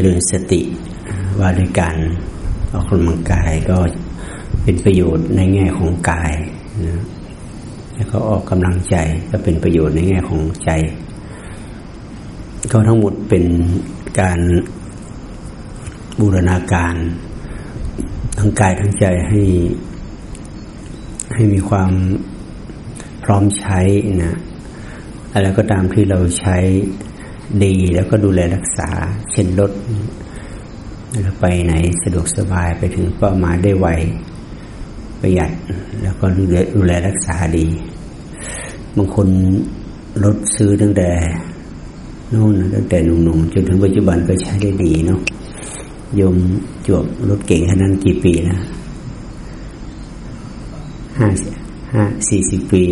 จริญสติว่าด้วยการออกกำลังกายก็เป็นประโยชน์ในแง่ของกายนะแล้วก็ออกกำลังใจก็เป็นประโยชน์ในแง่ของใจ ก็ทั้งหมดเป็นการบูรณาการทั้งกายทั้งใจให้ให้มีความพร้อมใช้นะอะไรก็ตามที่เราใช้ ดีแล้วก็ดูแลรักษา เช่นรถเราไปไหนสะดวกสบายไปถึงเป้าหมายได้ไวประหยัด แล้วก็ดูแลดูแลรักษาดี บางคนรถซื้อตั้งแต่นู่นตั้งแต่หนุ่มๆจนถึงปัจจุบันก็ใช้ได้ดีเนาะยมจวบรถเก่งขนาดกี่ปีนะห้าห้าสี่สิบปี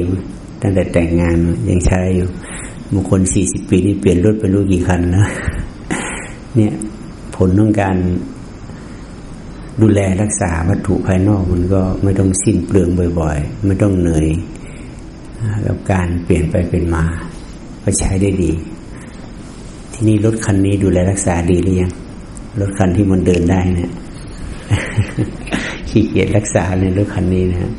ตั้งแต่แต่งงานยังใช้อยู่ บางคนสี่สิบปีนี่เปลี่ยนรถไปรู้กี่คันนะเนี่ยผลของการดูแลรักษาวัตถุภายนอกมันก็ไม่ต้องสิ้นเปลืองบ่อย ๆ ไม่ต้องเหนื่อยกับการเปลี่ยนไปเป็นมา ก็ใช้ได้ดี ที่นี่รถคันนี้ดูแลรักษาดีหรือยังรถคันที่มันเดินได้เนะี่ยขี้เกียจรักษาในรถคันนี้นะ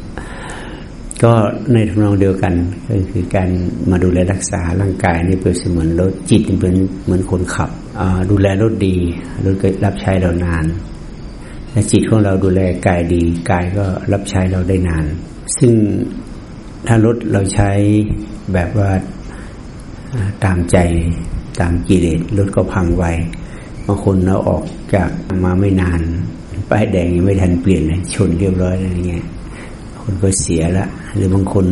ก็ในทำนองเดียวกันก็คือการมาดูแลรักษาร่างกายนี่เปรียบเสมือนรถจิตเป็นเหมือนคนขับดูแลรถดีรถก็รับใช้เรานานและจิตของเราดูแลกายดีกายก็รับใช้เราได้นาน ซึ่งถ้ารถเราใช้แบบว่าตามใจตามกิเลสรถก็พังไวบางคนเราออกจากมาไม่นานป้ายแดงยังไม่ทันเปลี่ยนเลยชนเรียบร้อยอะไรเงี้ยคนก็เสียละ หรือบางคน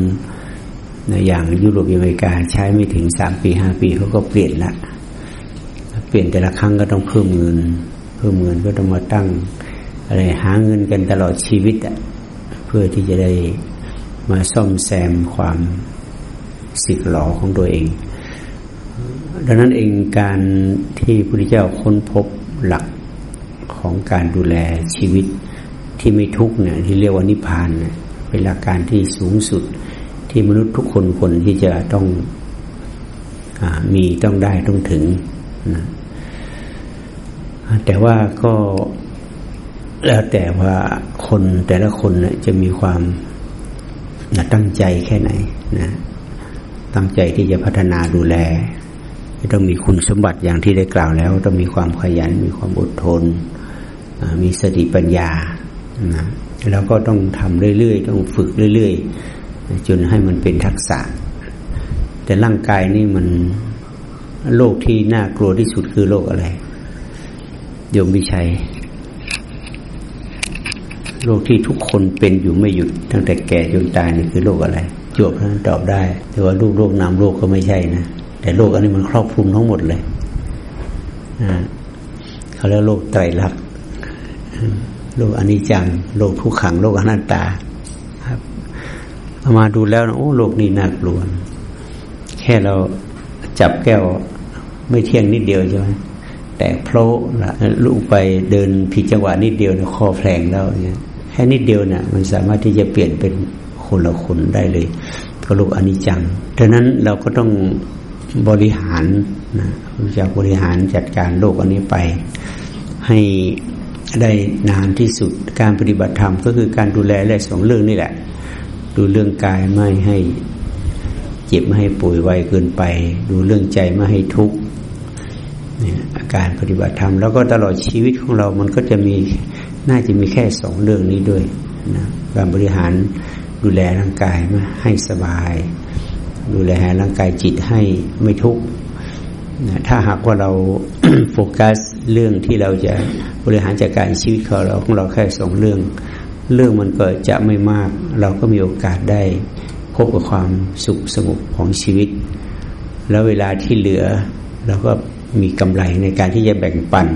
อย่างยุโรปอเมริกาใช้ไม่ถึงสามปีห้าปีเขาก็เปลี่ยนละ เปลี่ยนแต่ละครั้งก็ต้องเพิ่มเงิน เพิ่มเงินก็ต้องมาตั้งอะไรหาเงินกันตลอดชีวิตอะเพื่อที่จะได้มาซ่อมแซมความสิกหลอของตัวเอง ดังนั้นเองการที่พระพุทธเจ้าค้นพบหลักของการดูแลชีวิตที่ไม่ทุกเนี่ยที่เรียกว่านิพพานเนี่ย เป็นหลักการที่สูงสุดที่มนุษย์ทุกคนคนที่จะต้องอมีต้องได้ต้องถึงนะแต่ว่าก็แล้วแต่ว่าคนแต่ละคนจะมีความนะตั้งใจแค่ไหนนะตั้งใจที่จะพัฒนาดูแลต้องมีคุณสมบัติอย่างที่ได้กล่าวแล้ว ต้องมีความขยัน มีความอดทน มีสติปัญญานะ แล้วก็ต้องทำเรื่อยๆ ต้องฝึกเรื่อยๆ จนให้มันเป็นทักษะ แต่ร่างกายนี่มันโรคที่น่ากลัวที่สุดคือโรคอะไร โยมวิชัยโรคที่ทุกคนเป็นอยู่ไม่หยุดตั้งแต่แก่จนตายนี่คือโรคอะไร จวบนั้นตอบได้ แต่ว่าลูกโรคนามโรคก็ไม่ใช่นะแต่โรคอันนี้มันครอบคลุมทั้งหมดเลยเขาเรียกโรคไตรลักษณ์ โลกอนิจจังโลกทุกขังโลกอนัตตาครับมาดูแล้วนะโอ้โลกนี้น่ากลัวแค่เราจับแก้วไม่เที่ยงนิดเดียวใช่ไหมแต่โผล่ละลูกไปเดินผิดจังหวะนิดเดียวนะคอแผลงแล้วเนี่ยแค่นิดเดียวเนะ่ยมันสามารถที่จะเปลี่ยนเป็นคนละคนได้เลยก็โลกอนิจจังดังนั้นเราก็ต้องบริหารนะจะบริหารจัดการโลกอันนี้ไป ให้ ได้นานที่สุด การปฏิบัติธรรมก็คือการดูแลและสองเรื่องนี่แหละ ดูเรื่องกายไม่ให้เจ็บไม่ให้ป่วยไวเกินไป ดูเรื่องใจไม่ให้ทุกข์เนี่ยอาการปฏิบัติธรรมแล้วก็ตลอดชีวิตของเรา มันก็จะมีน่าจะมีแค่สองเรื่องนี้ด้วยนะการบริหารดูแลร่างกายมาให้สบาย ดูแลร่างกายจิตให้ไม่ทุกข์ถ้าหากว่าเราโฟกัส เรื่องที่เราจะบริหารจัดการชีวิตของเราของเราแค่สองเรื่อง เรื่องมันก็จะไม่มาก เราก็มีโอกาสได้พบกับความสุขสงบของชีวิต แล้วเวลาที่เหลือเราก็มีกำไรในการที่จะแบ่งปัน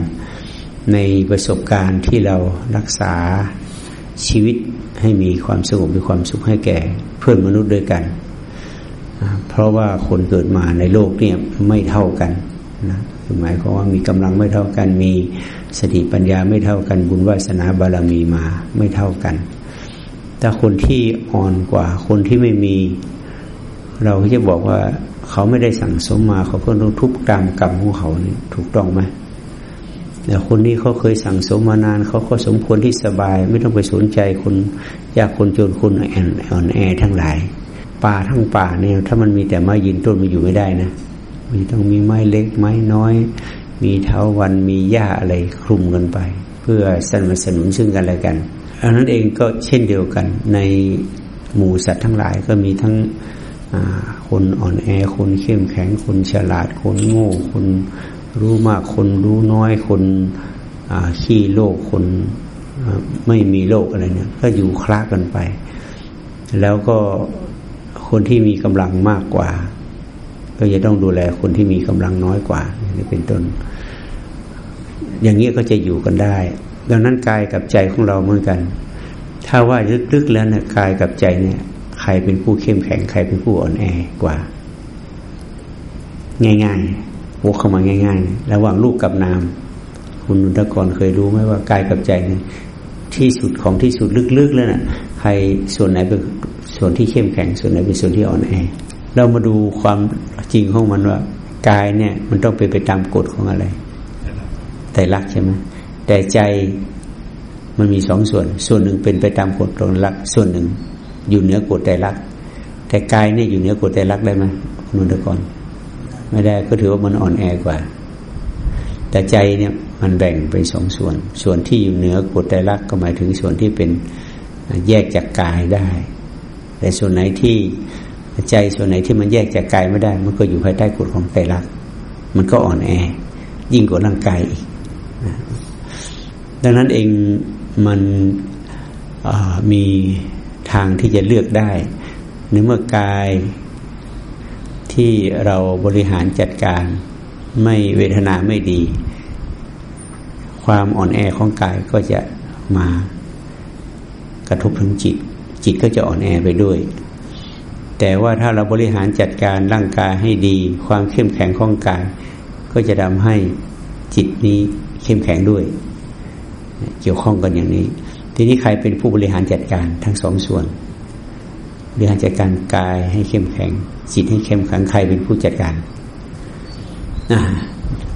ในประสบการณ์ที่เรารักษาชีวิตให้มีความสงบมีความสุขให้แก่เพื่อนมนุษย์ด้วยกัน เพราะว่าคนเกิดมาในโลกเนี่ยไม่เท่ากันนะ หมายความว่ามีกำลังไม่เท่ากัน มีสติปัญญาไม่เท่ากัน บุญวาสนาบารมีมาไม่เท่ากันแต่คนที่อ่อนกว่า คนที่ไม่มี เราก็จะบอกว่าเขาไม่ได้สั่งสมมา เขาก็ต้องทุบตามกรรมของเขานี่ถูกต้องไหมแต่คนนี้เขาเคยสั่งสมมานาน เขาก็สมควรที่สบาย ไม่ต้องไปสนใจคนยากคนจนคนอ่อนแอทั้งหลายป่าทั้งป่าเนี่ยถ้ามันมีแต่ไม้ยืนต้นมันอยู่ไม่ได้นะ มีต้องมีไม้เล็กไม้น้อย มีเท้าวันมีหญ้าอะไรคลุมกันไป เพื่อสนับสนุนซึ่งกันและกันอันนั้นเองก็เช่นเดียวกันในหมู่สัตว์ทั้งหลายก็มีทั้งคนอ่อนแอคนเข้มแข็งคนฉลาดคนโง่คนรู้มากคนรู้น้อยคนขี้โลกคนไม่มีโลกอะไรเนี่ยก็อยู่คลากันไป แล้วก็คนที่มีกำลังมากกว่า ก็จะต้องดูแลคนที่มีกำลังน้อยกว่านี่เป็นต้น อย่างนี้ก็จะอยู่กันได้ ดังนั้นกายกับใจของเราเหมือนกัน ถ้าว่าลึกๆแล้วเนี่ยกายกับใจเนี่ย ใครเป็นผู้เข้มแข็ง ใครเป็นผู้อ่อนแอกว่า ง่ายๆวกเข้ามาง่ายๆ ระหว่างลูกกับนาม คุณนุทกรเคยรู้ไหมว่ากายกับใจเนี่ยที่สุดของที่สุดลึกๆแล้วนะ่ะ ใครส่วนไหนเป็นส่วนที่เข้มแข็ง ส่วนไหนเป็นส่วนที่อ่อนแอ เรามาดูความจริงของมันว่ากายเนี่ย มันต้องไปไปตามกฎของอะไรแต่รักใช่ไหมแต่ใจมันมีสองส่วน ส่วนหนึ่งเป็นไปตามกฎตรงรัก ส่วนหนึ่ง อยู่เหนือกฎแต่รัก แต่กายเนี่ยอยู่เหนือกฎแต่รักได้ไหมคุณนุทกรไม่ได้ก็ถือว่ามันอ่อนแอกว่า แต่ใจเนี่ยมันแบ่งเป็นสองส่วน ส่วนที่อยู่เหนือกฎใจรักก็หมายถึงส่วนที่เป็นแยกจากกายได้ แต่ส่วนไหนที่ ใจส่วนไหนที่มันแยกจากกายไม่ได้ มันก็อยู่ภายใต้กฎของใจรักมันก็อ่อนแอ ยิ่งกว่าร่างกายอีกดังนั้นเองมันมีทางที่จะเลือกได้ในเมื่อกายที่เราบริหารจัดการไม่เวทนาไม่ดี ความอ่อนแอของกายก็จะมากระทบถึงจิต จิตก็จะอ่อนแอไปด้วย แต่ว่าถ้าเราบริหารจัดการร่างกายให้ดี ความเข้มแข็งของกาย ก็จะทำให้จิตนี้เข้มแข็งด้วย เกี่ยวข้องกันอย่างนี้ ทีนี้ใครเป็นผู้บริหารจัดการทั้งสองส่วนบริหารจัดการกายให้เข้มแข็ง จิตให้เข้มแข็งใครเป็นผู้จัดการ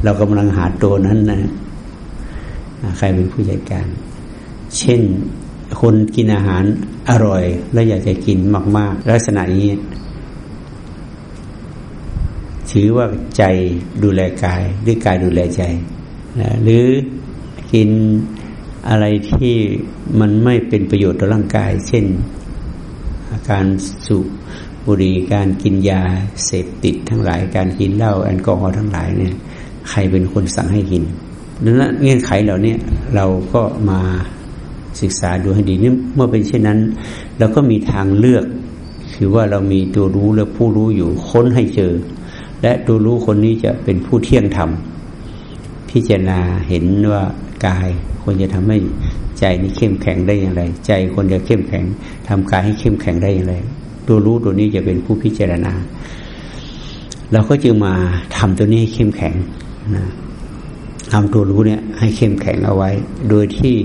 เรากำลังหาตัวนั้นนะใครเป็นผู้จัดการ เช่น คนกินอาหารอร่อย แล้วอยากจะกินมาก ๆ ลักษณะนี้ ถือว่าใจดูแลกาย หรือกายดูแลใจนะหรือกินอะไรที่มันไม่เป็นประโยชน์ต่อร่างกาย เช่น อาการสูบบุหรี่การกินยาเสพติดทั้งหลาย การกินเหล้าแอลกอฮอล์ทั้งหลายเนี่ยใครเป็นคนสั่งให้กินดังนั้นเงื่อนไขเหล่านี้เราก็มา ศึกษาดูให้ดีนี่เมื่อเป็นเช่นนั้นเราก็มีทางเลือก คือว่าเรามีตัวรู้และผู้รู้อยู่ค้นให้เจอ และตัวรู้คนนี้จะเป็นผู้เที่ยงธรรมพิจารณาเห็นว่ากายควรจะทำให้ใจนี้เข้มแข็งได้อย่างไร ใจคนจะเข้มแข็งทำกายให้เข้มแข็งได้อย่างไร ตัวรู้ตัวนี้จะเป็นผู้พิจารณาเราก็จึงมาทำตัวนี้ให้เข้มแข็งนะทำตัวรู้เนี่ยให้เข้มแข็งเอาไว้ โดยที่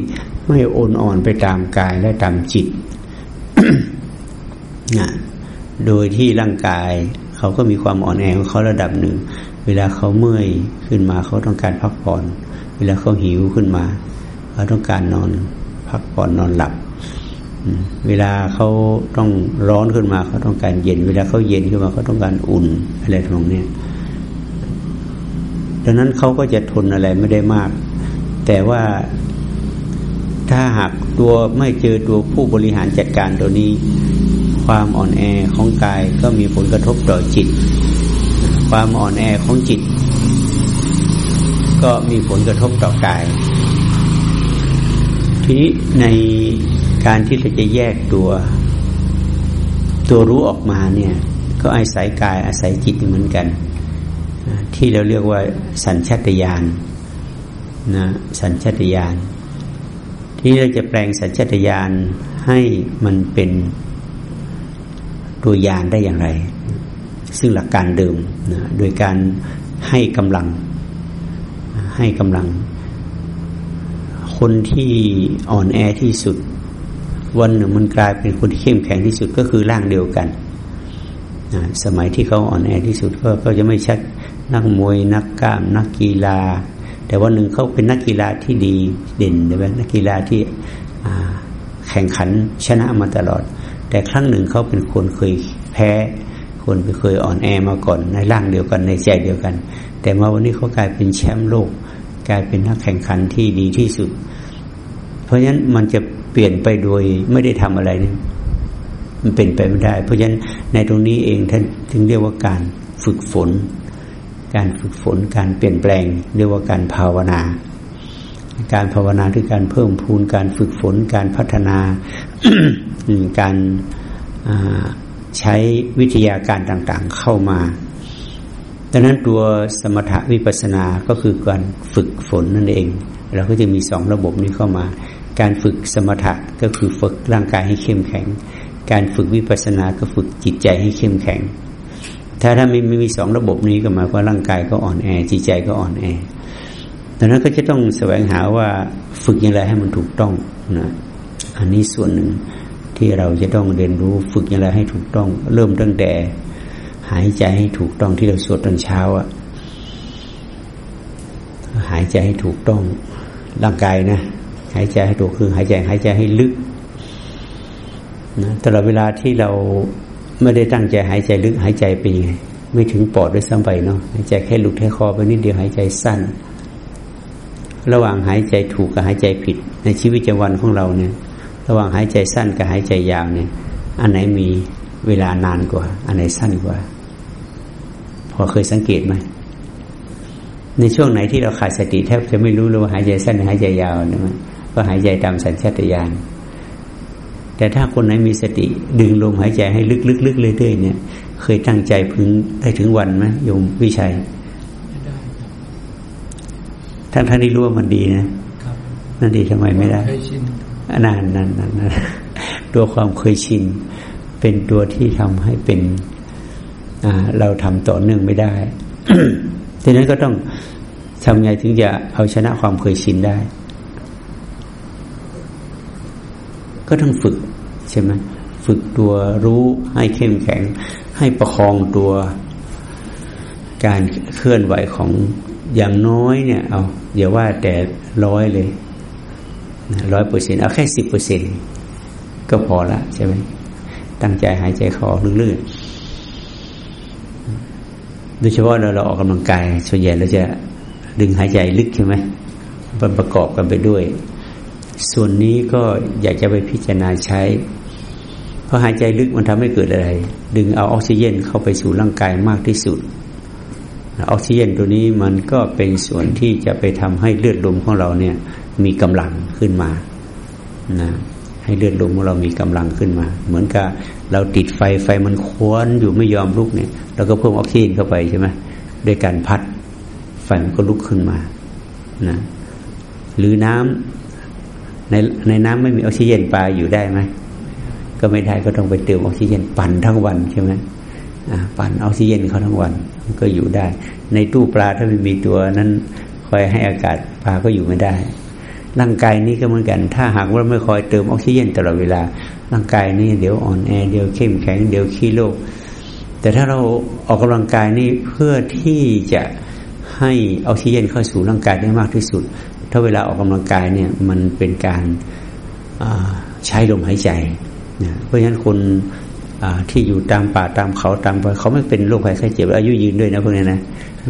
ไม่โอนอ่อนไปตามกายและตามจิตนะโดยที่ร่างกาย เขาก็มีความอ่อนแอของเขาระดับหนึ่ง เวลาเขาเมื่อยขึ้นมาเขาต้องการพักผ่อน เวลาเขาหิวขึ้นมา เขาต้องการนอนพักผ่อนนอนหลับ เวลาเขาต้องร้อนขึ้นมา เขาต้องการเย็น เวลาเขาเย็นขึ้นมาเขาต้องการอุ่นอะไรตรงนี้ดังนั้นเขาก็จะทนอะไรไม่ได้มาก แต่ว่า ถ้าหากตัวไม่เจอตัวผู้บริหารจัดการตัวนี้ ความอ่อนแอของกายก็มีผลกระทบต่อจิต ความอ่อนแอของจิต ก็มีผลกระทบต่อกาย ทีนี้ในการที่เราจะแยกตัว ตัวรู้ออกมาเนี่ย ก็อาศัยกายอาศัยจิตเหมือนกัน ที่เราเรียกว่าสัญชาตญาณนะสัญชาตญาณ ที่เราจะแปลงสัญชาตญาณให้มันเป็นตัวยานได้อย่างไร ซึ่งหลักการเดิมนะโดยการให้กำลัง ให้กำลัง คนที่อ่อนแอที่สุด วันหนึ่งมันกลายเป็นคนที่เข้มแข็งที่สุดก็คือร่างเดียวกันสมัยที่เขาอ่อนแอที่สุดก็ก็จะไม่ชัดนักมวย นักกล้าม นักกีฬา แต่วันหนึ่งเขาเป็นนักกีฬาที่ดีเด่นใช่ไหมนักกีฬาที่แข่งขันชนะมาตลอด แต่ครั้งหนึ่งเขาเป็นคนเคยแพ้ คนเคยอ่อนแอมาก่อนในร่างเดียวกันในใจเดียวกัน แต่มาวันนี้เขากลายเป็นแชมป์โลก กลายเป็นนักแข่งขันที่ดีที่สุด เพราะฉะนั้นมันจะเปลี่ยนไปโดยไม่ได้ทำอะไรนี่มันเป็นไปไม่ได้ เพราะฉะนั้นในตรงนี้เองท่านจึงเรียกว่าการฝึกฝน การฝึกฝนการเปลี่ยนแปลงเรียกว่าการภาวนา การภาวนาคือการเพิ่มพูนการฝึกฝนการพัฒนาการใช้วิทยาการต่างๆเข้ามาดังนั้นตัวสมถะวิปัสสนาก็คือการฝึกฝนนั่นเอง เราก็จะมีสองระบบนี้เข้ามา การฝึกสมถะก็คือฝึกร่างกายให้เข้มแข็ง การฝึกวิปัสสนาก็ฝึกจิตใจให้เข้มแข็ง ถ้าถ้าไม่ไม่มีสองระบบนี้ก็หมายว่าร่างกายก็อ่อนแอจิตใจก็อ่อนแอดังนั้นก็จะต้องแสวงหาว่าฝึกอย่างไรให้มันถูกต้องนะอันนี้ส่วนหนึ่งที่เราจะต้องเรียนรู้ฝึกอย่างไรให้ถูกต้อง เริ่มตั้งแต่หายใจให้ถูกต้องที่เราสวดตอนเช้าอะหายใจให้ถูกต้องร่างกายนะหายใจให้ถูกคือหายใจหายใจให้ลึกนะตลอดเวลาที่เรา ไม่ได้ตั้งใจหายใจลึกหายใจเป็นยังไง ไม่ถึงปอดด้วยซ้ำไปเนาะหายใจแค่หลุดแค่คอไปนิดเดียวหายใจสั้น ระหว่างหายใจถูกกับหายใจผิด ในชีวิตประจำวันของเราเนี่ย ระหว่างหายใจสั้นกับหายใจยาวเนี่ย อันไหนมีเวลานานกว่า อันไหนสั้นกว่า พอเคยสังเกตไหมในช่วงไหนที่เราขาดสติแทบจะไม่รู้เลยว่าหายใจสั้นหรือหายใจยาวนะมันก็หายใจตามสัญชาตญาณ แต่ถ้าคนไหนมีสติ ดึงลมหายใจให้ลึกๆๆเรื่อยๆเนี่ย เคยตั้งใจพึงได้ถึงวันไหมโยมวิชัยทั้งท่านที่รู้ว่ามันดีนะนั่นดีทำไมไม่ได้นานนั่นนั่นตัวความเคยชินเป็นตัวที่ทำให้เป็นเราทำต่อเนื่องไม่ได้ทีนั้นก็ต้องทำไงถึงจะเอาชนะความเคยชินได้ ก็ต้องฝึกใช่ไหมฝึกตัวรู้ให้เข้มแข็ง ให้ประคองตัวการเคลื่อนไหวของอย่างน้อยเนี่ย เอาเดี๋ยวว่าแต่ร้อยเลยร้อยเปอร์เซ็นเอาแค่สิบเปอร์เซ็นก็พอละใช่ไหมตั้งใจหายใจคอลื่นๆโดยเฉพาะเราเราออกกำลังกาย ส่วนใหญ่เราจะดึงหายใจลึกใช่ไหมมันประกอบกันไปด้วย ส่วนนี้ก็อยากจะไปพิจารณาใช้ เพราะหายใจลึกมันทำให้เกิดอะไร ดึงเอาออกซิเจนเข้าไปสู่ร่างกายมากที่สุด ออกซิเจนตัวนี้มันก็เป็นส่วนที่จะไปทำให้เลือดลมของเราเนี่ย มีกำลังขึ้นมานะให้เลือดลมของเรามีกำลังขึ้นมา เหมือนกับเราติดไฟไฟมันควนอยู่ไม่ยอมลุกเนี่ยเราก็เพิ่มออกซิเจนเข้าไปใช่ไหมด้วยการพัดไฟมันก็ลุกขึ้นมานะหรือน้ำ ในในน้ำไม่มีออกซิเจนปลาอยู่ได้ไหมก็ไม่ได้ก็ต้องไปเติมออกซิเจนปั่นทั้งวันใช่ไหมปั่นออกซิเจนเขาทั้งวันก็อยู่ได้ ในตู้ปลาถ้าไม่มีตัวนั้นคอยให้อากาศปลาก็อยู่ไม่ได้ ร่างกายนี้ก็เหมือนกัน ถ้าหากว่าไม่คอยเติมออกซิเจนตลอดเวลา ร่างกายนี้เดี๋ยวอ่อนแอเดี๋ยวเข้มแข็งเดี๋ยวขี้โรคแต่ถ้าเราออกกำลังกายนี่เพื่อที่จะให้ออกซิเจนเข้าสู่ร่างกายได้มากที่สุด ถ้าเวลาออกกำลังกายเนี่ยมันเป็นการใช้ลมหายใจนะเพราะฉะนั้นคนที่อยู่ตามป่าตามเขาตามเขาไม่เป็นโรคภัยไข้เจ็บอายุยืนด้วยนะพวกนี้นะ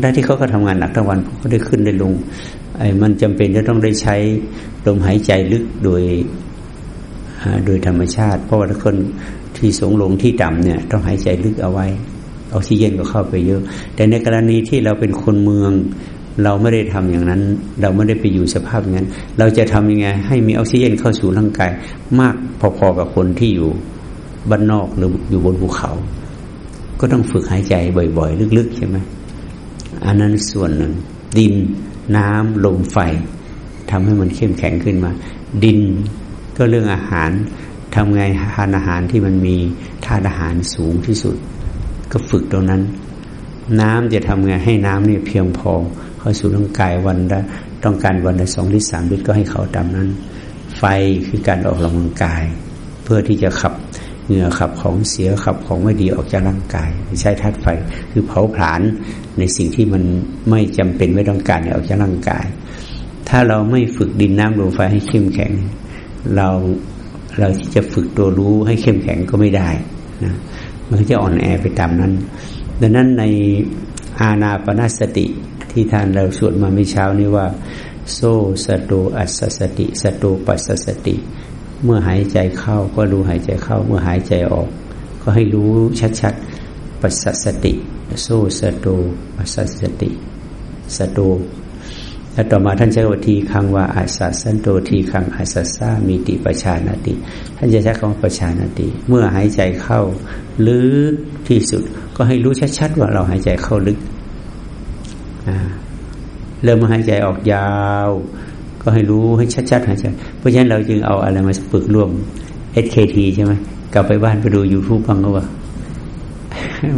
ทั้งที่เขาก็ทำงานหนักทั้งวันเขาได้ขึ้นได้ลงไอ้มันจำเป็นจะต้องได้ใช้ลมหายใจลึกโดยโดยธรรมชาติ เพราะว่าคนที่สูงลงที่ต่ำเนี่ยต้องหายใจลึกเอาไว้ออกซิเจนก็เข้าไปเยอะ แต่ในกรณีที่เราเป็นคนเมือง เราไม่ได้ทำอย่างนั้น เราไม่ได้ไปอยู่สภาพอย่างนั้น เราจะทำยังไง ให้มีออกซิเจนเข้าสู่ร่างกาย มากพอๆกับคนที่อยู่บ้านนอกหรืออยู่บนภูเขา ก็ต้องฝึกหายใจบ่อย ๆ ลึกๆใช่ไหมอันนั้นส่วนหนึ่ง ดินน้ำลมไฟทำให้มันเข้มแข็งขึ้นมา ดินก็เรื่องอาหารทำไงทานอาหารที่มันมีธาตุอาหารสูงที่สุด ก็ฝึกตรงนั้น น้ำจะทำไงให้น้ำนี่เพียงพอ เข้าสู่ร่างกายวันละต้องการวันละสองลิตรสามลิตรก็ให้เขาตามนั้น ไฟคือการออกกำลังกาย เพื่อที่จะขับเหงื่อขับของเสียขับของไม่ดีออกจากร่างกาย ใช้ธาตุไฟคือเผาผลาญในสิ่งที่มันไม่จำเป็นไม่ต้องการออกจากร่างกาย ถ้าเราไม่ฝึกดินน้ำลมไฟให้เข้มแข็ง เราเราที่จะฝึกตัวรู้ให้เข้มแข็งก็ไม่ได้นะมันจะอ่อนแอไปตามนั้น ดังนั้นในอาณาปณสติ ที่ท่านเราสวดมาเมื่อเช้านี้ว่า โซสโตอัสสติสโตปัสสติ เมื่อหายใจเข้าก็รู้หายใจเข้า เมื่อหายใจออก ก็ให้รู้ชัดๆปัสสติ โซสโตปัสสติสโตแล้วต่อมาท่านใช้วทีคังว่าอาสัสันโตทีคังอาสัสามีติประชานาติ ท่านจะใช้คำว่าประชานาติ เมื่อหายใจเข้าลึกที่สุด ก็ให้รู้ชัดๆว่าเราหายใจเข้าลึก เริ่มมาหายใจออกยาว ก็ให้รู้ให้ชัดๆหายใจเพราะฉะนั้นเราจึงเอาอะไรมาฝึกร่วม SKT ใช่ไหมกลับไปบ้านไปดูยูทูบบ้างก็ว่า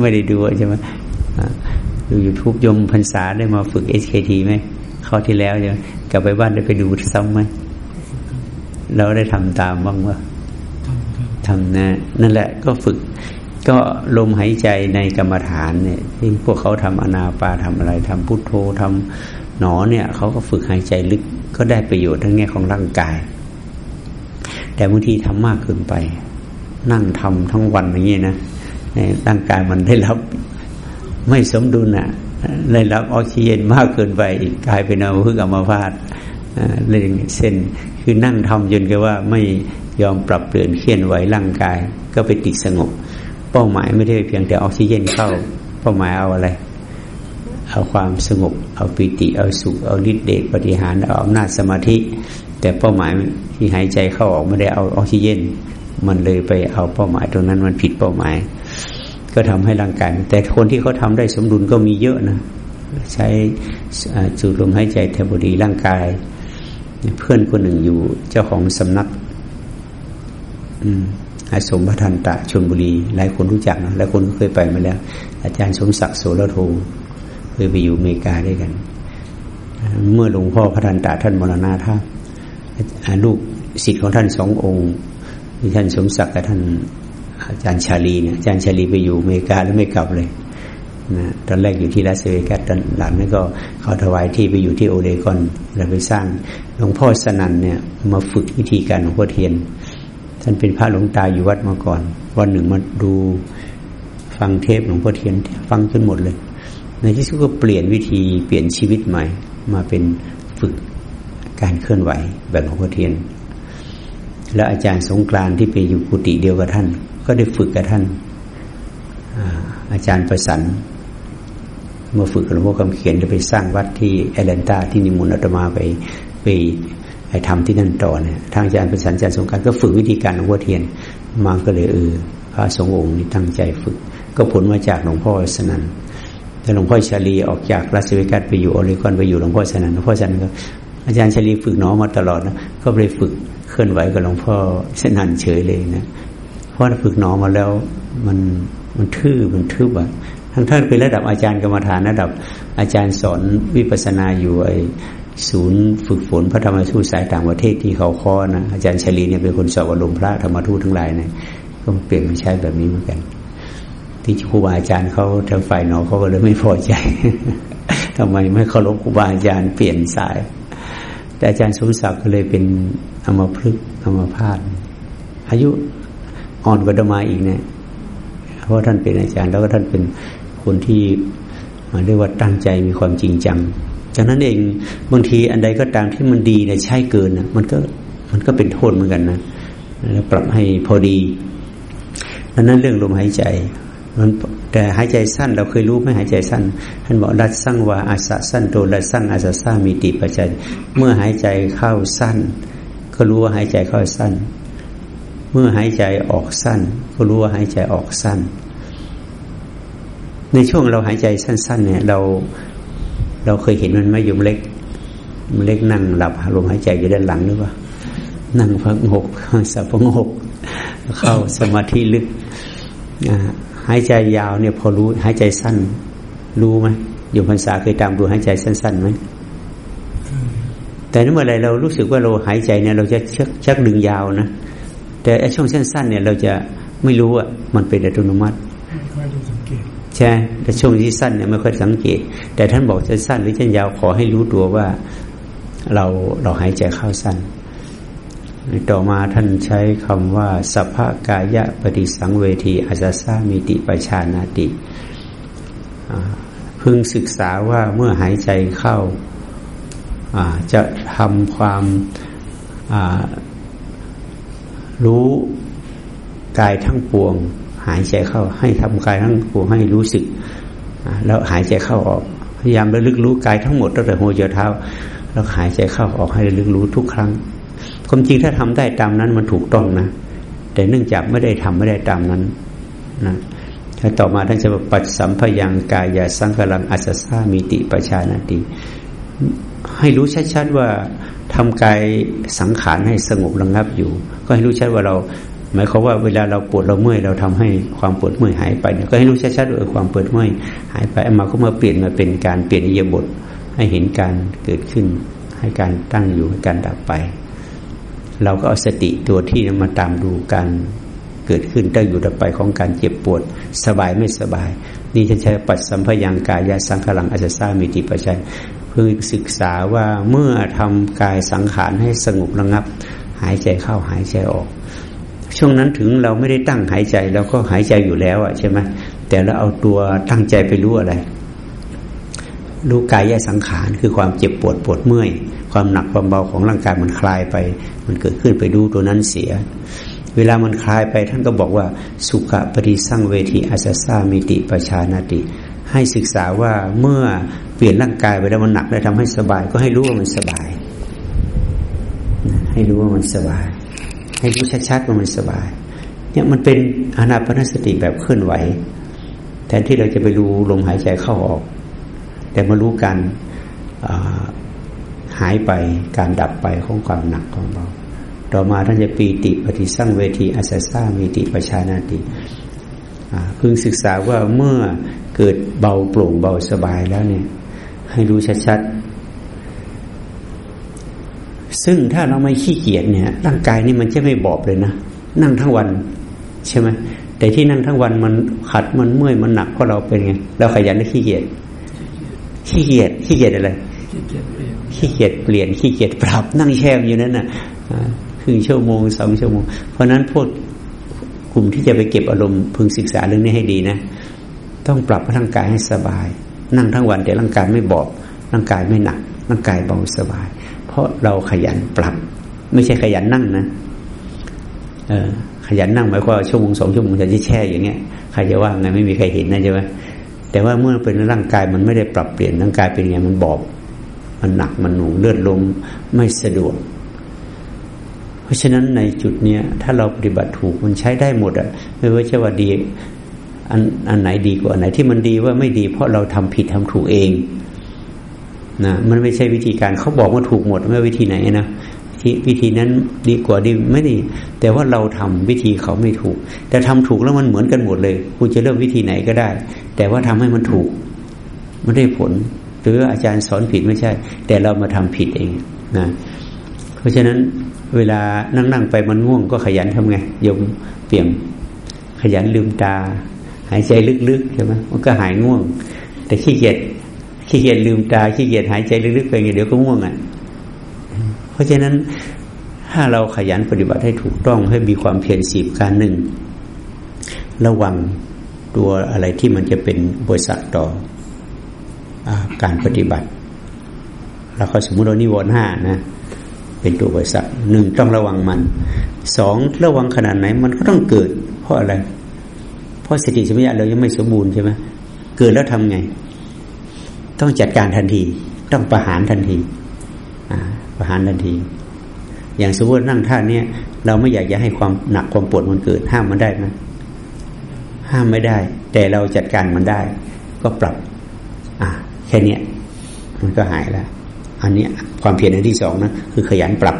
ไม่ได้ดูใช่ไหมดูยูทูบยมพรรษาได้มาฝึก SKT ไหมข้อที่แล้วใช่ไหมกลับไปบ้านได้ไปดูซ้ำไหมเราได้ทำตามบ้างว่าทำนะนั่นแหละก็ฝึก ก็ลมหายใจในกรรมฐานเนี่ยที่พวกเขาทำอนาปาทำอะไรทำพุทโธทำหนอเนี่ยเขาก็ฝึกหายใจลึกก็ได้ประโยชน์ทั้งแง่ของร่างกาย แต่บางทีทำมากเกินไป นั่งทำทั้งวันอย่างนี้นะร่างกายมันได้รับไม่สมดุลอะได้รับออกซิเจนมากเกินไปอีกกลายเป็นอาพึกอัมพาตเลยเส้นคือนั่งทำจนกับว่าไม่ยอมปรับเปลี่ยนเคลื่อนไหวร่างกาย ก็ไปติดสงบ เป้าหมายไม่ได้เพียงแต่ออกซิเจนเข้า เป้าหมายเอาอะไร เอาความสงบ เอาปิติ เอาสุข เอาฤทธิเดชปฏิหาร เอาอำนาจสมาธิ แต่เป้าหมายที่หายใจเข้าออกไม่ได้เอาออกซิเจน มันเลยไปเอาเป้าหมายตรงนั้นมันผิดเป้าหมาย ก็ทำให้ร่างกาย แต่คนที่เขาทาได้สมดุลก็มีเยอะนะ ใช้สูดลมหายใจแทบดีร่างกาย เพื่อนคนหนึ่งอยู่เจ้าของสำนัก อืม อาสมพระทันตะชนบุรีหลายคนรู้จักนะหลายคนเคยไปมาแล้ว อาจารย์สมศักดิ์โสรโทเคยไปอยู่อเมริกาด้วยกัน เมื่อหลวงพ่อพระทันตะท่านมรณาภาพลูกศิษย์ของท่านสององค์ท่านสมศักดิ์กับท่านอาจารย์ชาลีเนี่ยอาจารย์ชาลีไปอยู่อเมริกาแล้วไม่กลับเลยนะตอนแรกอยู่ที่ลาสเวกัสตอนหลังนี่ก็เขาถวายที่ไปอยู่ที่โอเดกอนแล้วไปสร้างหลวงพ่อสนันเนี่ยมาฝึกวิธีการหลวงพ่อเทียน ท่านเป็นพระหลวงตาอยู่วัดมาก่อน วันหนึ่งมาดูฟังเทปหลวงพ่อเทียนฟังจนหมดเลย ในที่สุดก็เปลี่ยนวิธีเปลี่ยนชีวิตใหม่ มาเป็นฝึกการเคลื่อนไหวแบบหลวงพ่อเทียน แล้วอาจารย์สงกรานที่ไปอยู่กุฏิเดียวกับท่าน ก็ได้ฝึกกับท่าน อาจารย์ประสันเมื่อฝึกหลวงพ่อคำเขียนจะไปสร้างวัดที่แอตแลนตาที่นิมนต์อาตมาไปไป ไปทำที่นั่นต่อเนี่ยทางอาจารย์ประสันอาจารย์สงการก็ฝึกวิธีการหลวงพ่อเทียนมาก็เลยเออพระสงฆ์องค์นี้ตั้งใจฝึก ก็ผลมาจากหลวงพ่อสนันแต่หลวงพ่อชาลีออกจากรัสเวกัสไปอยู่อเลกอนไปอยู่หลวงพ่อสนันหลวงพ่อสนันก็อาจารย์ชาลีฝึกน้องมาตลอดนะก็ไปฝึกเคลื่อนไหวกับหลวงพ่อสนันเฉยเลยนะเพราะฝึกหนอมาแล้วมันมันทื่อมันทึบอะทั้งท่านเป็นระดับอาจารย์กรรมฐานระดับอาจารย์สอนวิปัสนาอยู่ไอ ศูนย์ฝึกฝนพระธรรมทูตสายต่างประเทศที่เขาค้อนะอาจารย์ชลีเนี่ยเป็นคนสอบอารมณ์พระธรรมทูตทั้งหลายเนี่ยก็เปลี่ยนมาใช้แบบนี้เหมือนกัน ที่ครูบาอาจารย์เขาทางฝ่ายหนอเขาก็เลยไม่พอใจทำไมไม่เคารพครูบาอาจารย์เปลี่ยนสาย แต่อาจารย์สมศักดิ์ก็เลยเป็นอมพฤกษ์อมพาตอายุอ่อนกว่าดมาอีกเนี่ยเพราะท่านเป็นอาจารย์แล้วก็ท่านเป็นคนที่เรียกว่าตั้งใจมีความจริงจัง จากนั้นเองบางทีอันใดก็ตามที่มันดีเนี่ยใช่เกินนะมันก็มันก็เป็นโทษเหมือนกันนะแล้วปรับให้พอดีดังนั้นเรื่องลมหายใจมันแต่หายใจสั้นเราเคยรู้ไหมหายใจสั้น ท่านบอกรัดสั้งว่าอาสะสั้นโตรัดสั้งอาสะซ่ามีติปัจจัยเมื่อหายใจเข้าสั้น ก็รู้ว่าหายใจเข้าสั้น เมื่อหายใจออกสั้น ก็รู้ว่าหายใจออกสั้น ในช่วงเราหายใจสั้น ๆ เนี่ย เรา เราเคยเห็นมันไหมยมเล็กมันเล็กนั่งหลับลมหายใจอยู่ด้านหลังหรือเปล่านั่งพักหกสับพักหกเข้าสมาธิลึกหายใจยาวเนี่ยพอรู้หายใจสั้น รู้ไหมอยู่พรรษาเคยตามดูหายใจสั้นๆไหมแต่เมื่อไรเรารู้สึกว่าเราหายใจเนี่ย เราจะชักชักดึงยาวนะแต่ไอ้ช่วงสั้นๆเนี่ย เราจะไม่รู้อะมันเป็นอัตโนมัติ ใช่แต่ช่วงที่สั้นเนี่ยไม่ค่อยสังเกต แต่ท่านบอกจะสั้นหรือจะยาวขอให้รู้ตัวว่าเราเราหายใจเข้าสั้น ต่อมาท่านใช้คำว่าสัพพกายะปฏิสังเวทีอาจสามิติปชานาติพึงศึกษาว่าเมื่อหายใจเข้าจะทำความรู้กายทั้งปวง หายใจเข้าให้ทำกายทั้งปวงให้รู้สึก แล้วหายใจเข้าออกพยายามระลึกรู้กายทั้งหมดตั้งแต่หัวจนเท้า แล้วหายใจเข้าออกให้ระลึกรู้ทุกครั้งความจริงถ้าทำได้ตามนั้นมันถูกต้องนะ แต่เนื่องจากไม่ได้ทำไม่ได้ตามนั้นนะถ้าต่อมาท่านจะปัดสัมพยังกายาสังกลังอัสสามิติปชานาติให้รู้ชัดๆว่าทำกายสังขารให้สงบระงับอยู่ ก็ให้รู้ชัดว่าเรา หมายความว่าเวลาเราปวดเราเมื่อยเราทำให้ความปวดเมื่อยหายไปก็ให้รู้ชัดๆว่าความปวดเมื่อยหายไปมาก็มาเปลี่ยนมาเป็นการเปลี่ยนอิยบทให้เห็นการเกิดขึ้น ให้การตั้งอยู่ให้การดับไป เราก็เอาสติตัวที่มาตามดูการเกิดขึ้นตั้งอยู่ดับไปของการเจ็บปวด สบายไม่สบาย นี่จะใช้ปัดสัมพยังกายสังขลังอาจสามิติปัจจัยเพื่อศึกษาว่าเมื่อทำกายสังขารให้สงบระงับ หายใจเข้าหายใจออก ช่วงนั้นถึงเราไม่ได้ตั้งหายใจเราก็หายใจอยู่แล้วอะใช่ไหมแต่เราเอาตัวตั้งใจไปรู้อะไร รู้กายแยสังขารคือความเจ็บปวดปวดเมื่อย ความหนักความเบาของร่างกายมันคลายไป มันเกิดขึ้นไปดูตัวนั้นเสีย เวลามันคลายไปท่านก็บอกว่า สุขปฏิสั่งเวทีอาซาซามิติประชานาติ ให้ศึกษาว่าเมื่อเปลี่ยนร่างกายไปแล้วมันหนักแล้วทำให้สบาย ก็ให้รู้ว่ามันสบาย ให้รู้ว่ามันสบาย ให้รู้ชัดๆว่ามันสบาย เนี่ยมันเป็นอนาปนสติแบบเคลื่อนไหว แทนที่เราจะไปรู้ลมหายใจเข้าออก แต่มารู้กันหายไปการดับไปของความหนักของเบาต่อมาท่านจะปีติปฏิสั่งเวทีอาศัยามีติประชานาติพึงศึกษาว่าเมื่อเกิดเบาโปร่งเบาสบายแล้วเนี่ย ให้รู้ชัดๆ ซึ่งถ้าเราไม่ขี้เกียจเนี่ย ร่างกายนี่มันจะไม่บอบเลยนะนั่งทั้งวันใช่ไหมแต่ที่นั่งทั้งวันมันขัดมันเมื่อยมันหนักเพราะเราเป็นไงเราขยันหรือขี้เกียจขี้เกียจขี้เกียจอะไรขี้เกียจเปลี่ยนขี้เกียจปรับ นั่งแช่อยู่นั้นน่ะครึ่งชั่วโมงสองชั่วโมง เพราะนั้นพวกกลุ่มที่จะไปเก็บอารมณ์พึงศึกษาเรื่องนี้ให้ดีนะ ต้องปรับร่างกายให้สบาย นั่งทั้งวันแต่ร่างกายไม่บอบร่างกายไม่หนักร่างกายเบาสบาย เพราะเราขยันปรับ ไม่ใช่ขยันนั่งนะเออขยันนั่งหมายความชั่วโมงสองชั่วโมงจะแช่อย่างเงี้ยใครจะว่าไงไม่มีใครเห็นนะใช่ไหมแต่ว่าเมื่อเป็นร่างกายมันไม่ได้ปรับเปลี่ยนร่างกายเป็นไงมันบอบ มันหนักมันหนุงเลือดลมไม่สะดวก เพราะฉะนั้นในจุดเนี้ยถ้าเราปฏิบัติถูกมันใช้ได้หมดอะไม่ว่าจะว่าดีอันอันไหนดีกว่าอันไหนที่มันดีว่าไม่ดี เพราะเราทำผิดทำถูกเอง นะมันไม่ใช่วิธีการเขาบอกว่าถูกหมดไม่วิธีไหนนะวิธีนั้นดีกว่าดีไม่ดี แต่ว่าเราทำวิธีเขาไม่ถูก แต่ทำถูกแล้วมันเหมือนกันหมดเลย คุณจะเริ่มวิธีไหนก็ได้ แต่ว่าทำให้มันถูกไม่ได้ผล หรืออาจารย์สอนผิดไม่ใช่ แต่เรามาทำผิดเองนะเพราะฉะนั้นเวลานั่งๆไปมันง่วงก็ขยันทำไงยมเปี่ยมขยันลืมตา หายใจลึกๆใช่ไหมมันก็หายง่วง แต่ขี้เกียจ ขี้เกียจลืมตาขี้เกียจหายใจลึกๆไปไงเดี๋ยวก็ง่วงอะเพราะฉะนั้นถ้าเราขยันปฏิบัติให้ถูกต้องให้มีความเพียรสีบการหนึ่ง ระวังตัวอะไรที่มันจะเป็นบริษัทต่อการปฏิบัติเราก็สมมติเรานิวรณ์ห้านะเป็นตัวบริษัทหนึ่งต้องระวังมันสองระวังขนาดไหนมันก็ต้องเกิด เพราะอะไร เพราะสติสัมปชัญญะเรายังไม่สมบูรณ์ใช่ไหมเกิดแล้วทำไง ต้องจัดการทันที ต้องประหารทันทีประหารทันที อย่างสมมตินั่งท่าเนี้ยเราไม่อยากจะให้ความหนักความปวดมันเกิด ห้ามมันได้ไหมห้ามไม่ได้ แต่เราจัดการมันได้ ก็ปรับ อ่า แค่นี้มันก็หายแล้ว อันนี้ความเพียรอันที่สองนะคือขยันปรับ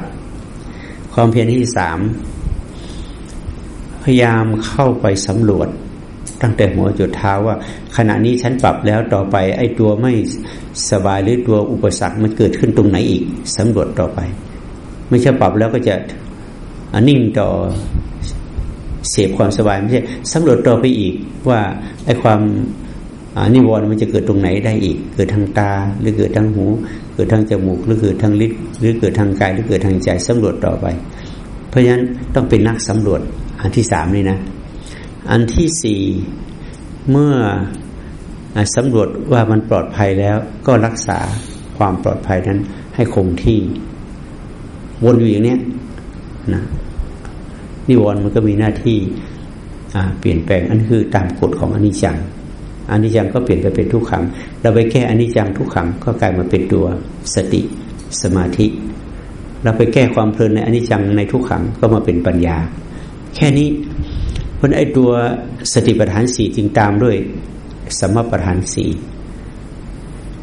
ความเพียรที่สามพยายามเข้าไปสำรวจ ตั้งแต่หัวจุดเท้าว่า ขณะนี้ฉันปรับแล้วต่อไป ไอ้ตัวไม่สบายหรือตัวอุปสรรคมันเกิดขึ้นตรงไหนอีกสำรวจต่อไป ไม่ใช่ปรับแล้วก็จะนิ่งต่อเสพความสบายไม่ใช่สำรวจต่อไปอีกว่าไอ้ความนิวรณ์มันจะเกิดตรงไหนได้อีก เกิดทางตา หรือเกิดทางหู เกิดทางจมูก หรือเกิดทางลิ้นหรือเกิดทางกายหรือเกิดทางใจสำรวจต่อไป เพราะฉะนั้นต้องเป็นนักสำรวจอันที่สามนี่นะ อันที่สี่เมื่อสำรวจว่ามันปลอดภัยแล้วก็รักษาความปลอดภัยนั้นให้คงที่ วนอยู่อย่างนี้นะนิวรณ์มันก็มีหน้าที่เปลี่ยนแปลงอันคือตามกฎของอนิจจังอนิจจังก็เปลี่ยนไปเป็นทุกขัง เราไปแก้อนิจจังทุกขังก็กลายมาเป็นตัวสติสมาธิ เราไปแก้ความเพลินในอนิจจังในทุกขังก็มาเป็นปัญญา แค่นี้ เพราะไอ้ตัวสติปัฏฐานสี่จึงตามด้วยสมปัฏฐานสี่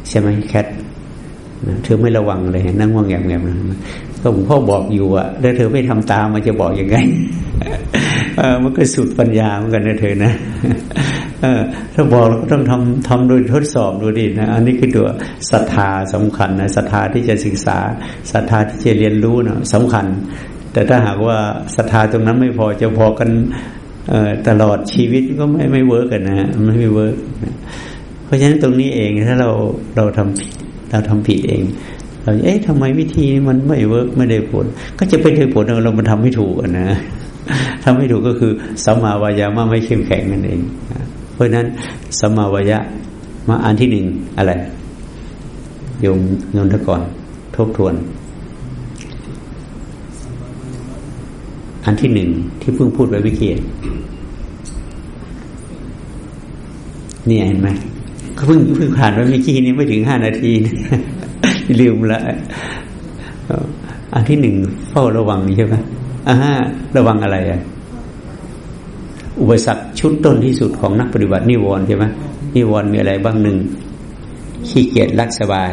ใช่ไหมแคทเธอไม่ระวังเลยนั่งว่างแงบแงบก็หลวงพ่อบอกอยู่อะแล้วเธอไม่ทำตามมันจะบอกอยังไงมันก็สุดปัญญาเหมือนกันนะเธอนะถ้าบอกเราก็ต้องทำทำโดยทดสอบดูดินะ อันนี้คือตัวศรัทธาสำคัญนะศรัทธาที่จะศึกษาศรัทธาที่จะเรียนรู้นะสำคัญ แต่ถ้าหากว่าศรัทธาตรงนั้นไม่พอจะพอกัน ตลอดชีวิตก็ไม่ไม่ work กันนะไม่ไม่ work เพราะฉะนั้นตรงนี้เองถ้าเราเราทำผิดเราทำผิดเองเราเอ๊ะทำไมวิธีมันไม่ work ไม่ได้ผล ก็จะเป็นได้ผลเรามันทำไม่ถูกนะทำไม่ถูกก็คือสัมมาวายามะไม่เข้มแข็งนั่นเอง เพราะนั้นสัมมาวายะมาอันที่หนึ่งอะไรโยมนนทกรทบทวน อันที่หนึ่งที่เพิ่งพูดไปวิเกียนี่เห็นไหมเขาเพิ่งเพิ่งผ่านไปเมื่อกี้นี้ไม่ถึงห้านาทีลืมละอันที่หนึ่งเฝ้าระวังใช่ไหมอ่าระวังอะไรอะอุปสรรคชุดต้นที่สุดของนักปฏิบัตินิวรณ์ใช่ไหมนิวรณ์มีอะไรบ้างหนึ่งขี้เกียจรักสบาย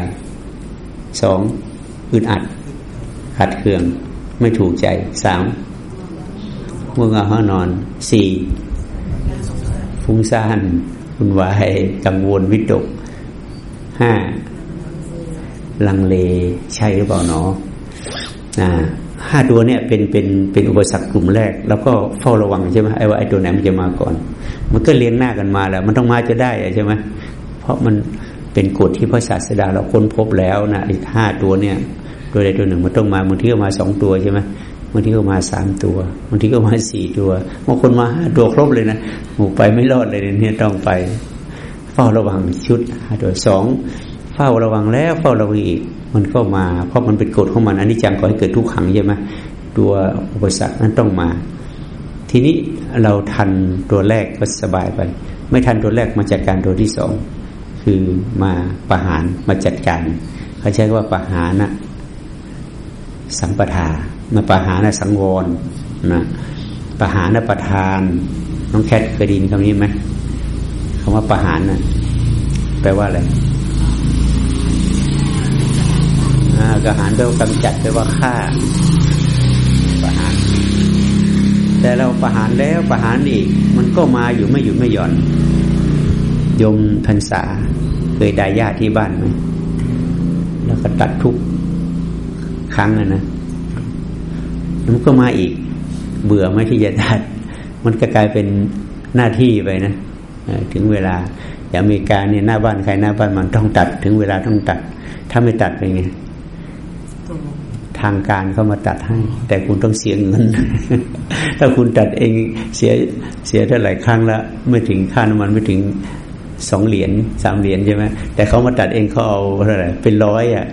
สองอึดอัดขัดเคือง ไม่ถูกใจสาม ง่วงเหงาห้านอนสี่ฟุ้งซ่านคุณวายกังวลวิตกห้าลังเลใช่หรือเปล่าเนาะห้าตัวเนี่ยเป็นเป็นเป็นอุปสรรคกลุ่มแรก แล้วก็เฝ้าระวังใช่ไหมไอ้ว่าไอ้ตัวไหนมันจะมาก่อน มันก็เลี้ยงหน้ากันมาแล้ว มันต้องมาจะได้ใช่ไหมเพราะมันเป็นกฎที่พระศาสดาเราค้นพบแล้วนะไอ้ห้าตัวเนี่ย ตัวใดตัวหนึ่งมันต้องมาบางทีก็มาสองตัวใช่ไหม บางทีก็มาสามตัวบางทีก็มาสี่ตัวบางคนมาห้าตัวครบเลยนะหมู่ไปไม่รอดเลยเนี่ยต้องไป เฝ้าระวังชุดห้าตัวสองเฝ้าระวังแล้วเฝ้าระวังอีก มันก็มา เพราะมันเป็นกฎของมันอันนี้จังก่อให้เกิดทุกขังใช่ไหมตัวอุปสรรคนั้นต้องมา ทีนี้เราทันตัวแรกก็สบายไป ไม่ทันตัวแรกมาจัดการตัวที่สองคือมาประหารมาจัดการเขาใช้ว่าประหารนะสัมปทา มาประหารนะสังวรนะประหารนะประทาน น้องแคทเคยดินคำนี้ไหมคำว่าประหารนะ่ะแปลว่าอะไรกระหารแปลว่ากำจัดแปลว่าฆ่าประหาร แต่เราประหารแล้วประหารอีก มันก็มาอยู่ไม่หยุดไม่หย่อน ยมพรรษาเคยได้ญาติที่บ้านไหมแล้วก็ตัดทุกครั้งนะนะ มันก็มาอีก เบื่อไหมที่จะตัดมันก็กลายเป็นหน้าที่ไปนะถึงเวลาอย่างอเมริกาเนี่ยหน้าบ้านใครหน้าบ้านมันต้องตัด ถึงเวลาต้องตัด ถ้าไม่ตัดเป็นไงทางการเข้ามาตัดให้ แต่คุณต้องเสียเงิน ถ้าคุณตัดเองเสียเสียเท่าไหร่ครั้งละไม่ถึงค่าน้ำมันไม่ถึงสองเหรียญสามเหรียญใช่ไหมแต่เขามาตัดเองเขาเอาเท่าไหร่เป็นร้อยอะ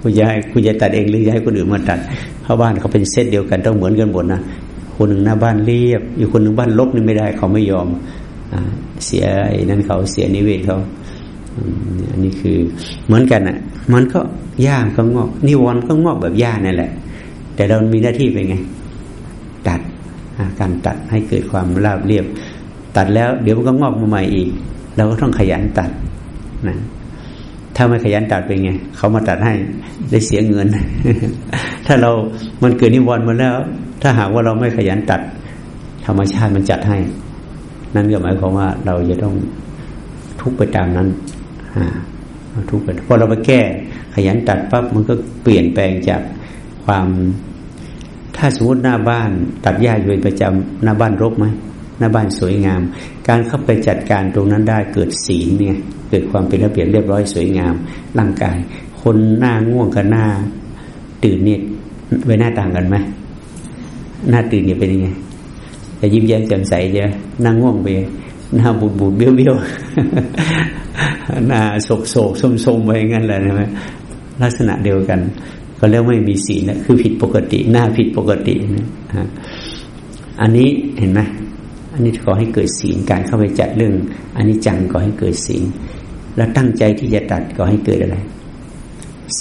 คุณจะให้คุณจะตัดเองหรือจะให้คนอื่นมาตัดเพราะบ้านเขาเป็นเซตเดียวกันต้องเหมือนกันหมดนะคนหนึ่งหน้าบ้านเรียบอีกคนหนึ่งบ้านลบนี่ไม่ได้เขาไม่ยอมอเสียไอ้นั่นเขาเสียนิเวศเขาอันนี้คือเหมือนกันอะ มันก็หญ้าก็งอกนิวรณ์ก็งอกแบบหญ้านั่นแหละ แต่เรามีหน้าที่เป็นไง ตัดการตัดให้เกิดความราบเรียบ ตัดแล้ว เดี๋ยวมันก็งอกมาใหม่อีก เราก็ต้องขยันตัดนะ ถ้าไม่ขยันตัดเป็นไงเขามาตัดให้ได้เสียเงิน ถ้าเรามันเกิดนิวรณ์มาแล้ว ถ้าหากว่าเราไม่ขยันตัด ธรรมชาติมันจัดให้ นั่นก็หมายความว่าเราจะต้องทุกไปตามนั้นทุกไปพอเราไปแก้ขยันตัดปั๊บมันก็เปลี่ยนแปลงจากความถ้าสมมติหน้าบ้าน ตัดหญ้าอยู่เป็นประจำหน้าบ้านรกไหม หน้าบ้านสวยงาม การเข้าไปจัดการตรงนั้นได้เกิดศีลเนี่ยเกิดความเป็นระเบียบเรียบร้อยสวยงาม ร่างกาย คนหน้าง่วงกับหน้า ตื่นเนี่ยไว้หน้าต่างกันไหมหน้าตื่นเนี่ยเป็นยังไงจะยิ้มแย้มแจ่มใสจะนั่งง่วงไปหน้าบูดบูดเบี้ยวเบี้ยวหน้าโศกโศกสมสมไปงั้นแหละใช่ไหมลักษณะเดียวกันก็เรียกไม่มีศีลนะคือผิดปกติ หน้าผิดปกตินะอันนี้เห็นไหม อันนี้ขอให้เกิดศีลการเข้าไปจัดเรื่องอันนี้จังก็ให้เกิดศีลแล้วตั้งใจที่จะตัดก็ให้เกิดอะไร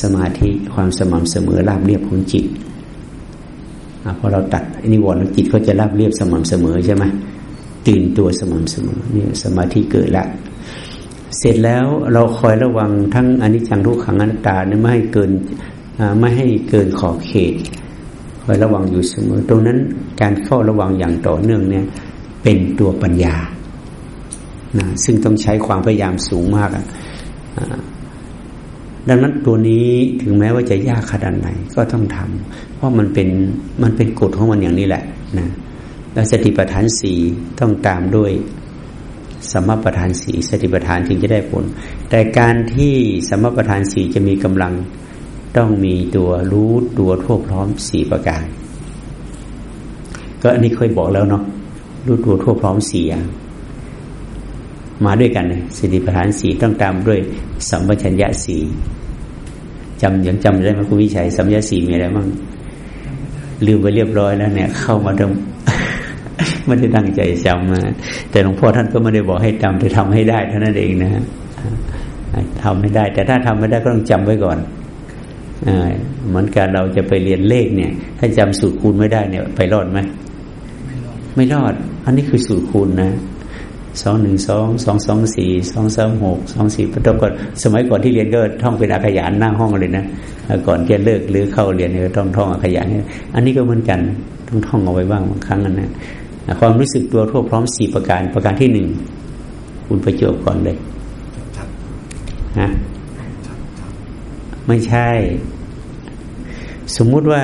สมาธิความสม่ำเสมอราบเรียบของจิตพอเราตัดนิวรณ์จิตก็จะราบเรียบสม่ำเสมอใช่ไหมตื่นตัวสม่ำเสมอนี่สมาธิเกิดละเสร็จแล้วเราคอยระวังทั้งอนิจจังทุกขังอนัตตาเนี่ยไม่ให้เกินไม่ให้เกินขอบเขตคอยระวังอยู่เสมอ ตรงนั้นการเฝ้าระวังอย่างต่อเนื่องเนี่ย เป็นตัวปัญญานะซึ่งต้องใช้ความพยายามสูงมากดังนั้นตัวนี้ถึงแม้ว่าจะยากขนาดไหนก็ต้องทำเพราะมันเป็นมันเป็นกฎของมันอย่างนี้แหละนะแล้วสติปัฏฐานสี่ต้องตามด้วยสมประธานสีสติปัฏฐานจึงจะได้ผล แต่การที่สมประธานสีจะมีกำลังต้องมีตัวรู้ตัวทั่วพร้อมสี่ประการ ก็อันนี้เคยบอกแล้วเนาะ รู้ตัวทั่วพร้อมสี่อย่างมาด้วยกันเลยสติปัฏฐานสีต้องตามด้วยสัมปชัญญะสีจำยังจำได้ไหมคุณวิชัยสัมปชัญญะสีมีอะไรบ้างลืมไปเรียบร้อยแล้ว เนี่ย เข้ามาตรงไม่ได้ตั้งใจจำมาแต่หลวงพ่อท่านก็ไม่ได้บอกให้จำแต่ทำให้ได้เท่านั้นเองนะฮะทำไม่ได้ แต่ถ้าทำไม่ได้ก็ต้องจำไว้ก่อนอเหมือนกันเราจะไปเรียนเลขเนี่ย ถ้าจำสูตรคูณไม่ได้เนี่ย ไปรอดไหม ไม่รอด อันนี้คือสูตรคูณนะสองหนึ่งสองสองสองสี่สองสามหกสองสี่ประกอนสมัยก่อนที่เรียนก็ท่องเป็นอาขยานหน้าห้องเลยนะก่อนจะเลิกหรือเข้าเรียนก็ต้องท่องอาขยานอันนี้ก็เหมือนกันต้องท่องเอาไว้บ้างบางครั้งนะความรู้สึกตัวทั่วพร้อมสี่ประการประการที่หนึ่งคุณประจบก่อนเลยฮะไม่ใช่ สมมุติว่า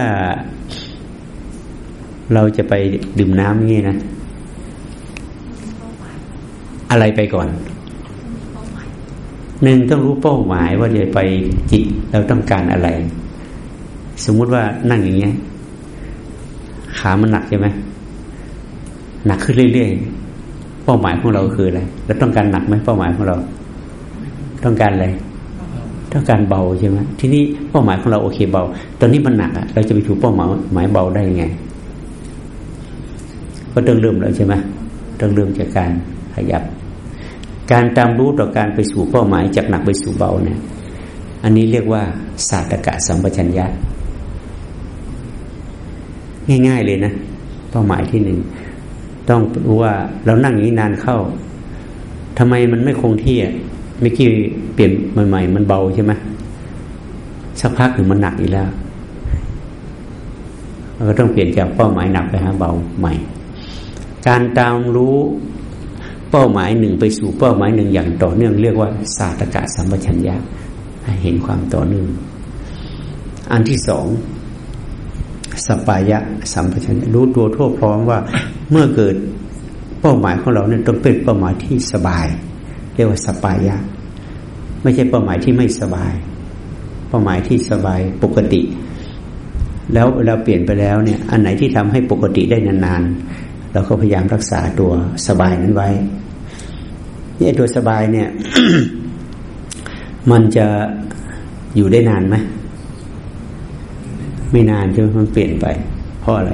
เราจะไปดื่มน้ำงี้นะ อะไรไปก่อนหนึ่งต้องรู้เป้าหมายว่าจะไปจิตเราต้องการอะไร สมมุติว่านั่งอย่างเงี้ย ขามันหนักใช่ไหมหนักขึ้นเรื่อยๆเป้าหมายของเราคืออะไรเราต้องการหนักไหมเป้าหมายของเรา ต้องการอะไรต้องการเบาใช่ไหมทีนี้เป้าหมายของเราโอเคเบา ตอนนี้มันหนักอะเราจะไปถูกเป้าหมายหมายเบาได้ยังไง ก็ต้องเริ่มแล้วใช่ไหมต้องเริ่มจากการขยับ การตามรู้ต่อการไปสู่เป้าหมายจากหนักไปสู่เบาเนี่ย อันนี้เรียกว่าศาสตกะสัมปชัญญะง่าย ๆเลยนะ เป้าหมายที่หนึ่งต้องรู้ว่าเรานั่งอย่างนี้นานเข้าทำไมมันไม่คงที่อะไม่กี่เปลี่ยนใหม่ๆมันเบาใช่ไหมสักพักหนึ่งมันหนักอีกแล้วเราก็ต้องเปลี่ยนจากเป้าหมายหนักไปหาเบาใหม่ การตามรู้เป้าหมายหนึ่งไปสู่เป้าหมายหนึ่งอย่างต่อเนื่องเรียกว่าศาสตกะสัมปชัญญะเห็นความต่อเนื่อง อันที่สองสปายะสัมปชัญญะรู้ตัวทั่วพร้อมว่าเมื่อเกิดเป้าหมายของเราเนี่ยต้องเป็นเป้าหมายที่สบาย เรียกว่าสปายะ ไม่ใช่เป้าหมายที่ไม่สบาย เป้าหมายที่สบายปกติ แล้วเราเปลี่ยนไปแล้วเนี่ย อันไหนที่ทำให้ปกติได้นานๆ เราก็พยายามรักษาตัวสบายนั้นไว้นี่ตัวสบายเนี่ย มันจะอยู่ได้นานไหมไม่นานใช่ไหมมันเปลี่ยนไป เพราะอะไร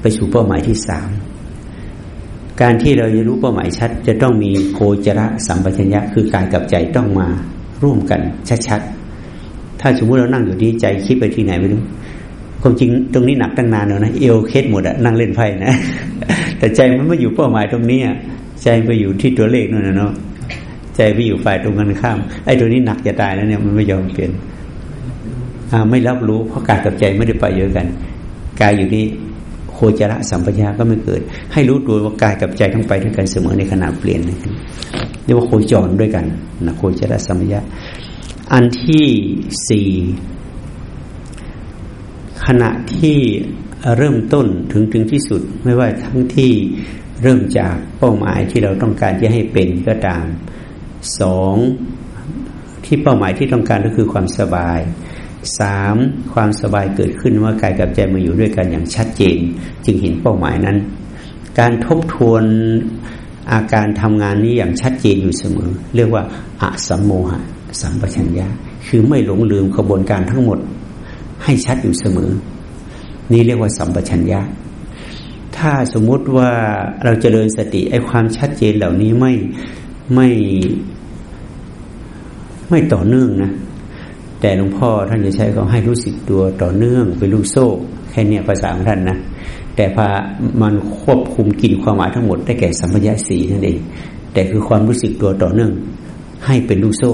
ไปสู่เป้าหมายที่สามการที่เราจะรู้เป้าหมายชัด จะต้องมีโคจระสัมปชัญญะคือกายกับใจต้องมาร่วมกันชัดๆถ้าสมมติเรานั่งอยู่ที่ใจคิดไปที่ไหนไม่รู้ ความจริงตรงนี้หนักตั้งนานแล้วนะเอวเคสหมดอะนั่งเล่นไพ่นะ แต่ใจมันไม่อยู่เป้าหมายตรงนี้อะใจไปอยู่ที่ตัวเลขนั่นนะเนาะใจไปอยู่ฝ่ายตรงกันข้ามไอ้ตัวนี้หนักจะตายแล้วเนี่ยมันไม่ยอมเปลี่ยนไม่รับรู้เพราะกายกับใจไม่ได้ไปเยอะกันกายอยู่นี่โคจระสัมปชัญญะก็ไม่เกิด ให้รู้ตัวว่ากายกับใจต้องไปด้วยกันเสมอในขณะเปลี่ยนเรียกว่าโคจรด้วยกันนะโคจระสัมปชัญญะอันที่สี่ ขณะที่เริ่มต้นถึงถึงที่สุด ไม่ว่าทั้งที่เริ่มจากเป้าหมายที่เราต้องการจะให้เป็นก็ตามสองที่เป้าหมายที่ต้องการก็คือความสบายสามความสบายเกิดขึ้นว่ากายกับใจมาอยู่ด้วยกันอย่างชัดเจน จึงเห็นเป้าหมายนั้น การทบทวนอาการทำงานนี้อย่างชัดเจนอยู่เสมอ เรียกว่าอะสัมโมหะสัมปชัญญะคือไม่หลงลืมกระบวนการทั้งหมด ให้ชัดอยู่เสมอ นี่เรียกว่าสัมปชัญญะ ถ้าสมมุติว่าเราจเจริญสติไอ้ความชัดเจนเหล่านี้ไม่ไม่ไม่ต่อเนื่องนะแต่หลวงพ่อท่านจะใช้ก็ให้รู้สึกตัวต่อเนื่องเป็นลูกโซ่ แค่นี้ภาษาของท่านนะแต่พามันควบคุมกินความหมายทั้งหมดได้แก่สัมปยะสีนั่นเอง แต่คือความรู้สึกตัวต่อเนื่อง ให้เป็นลูกโซ่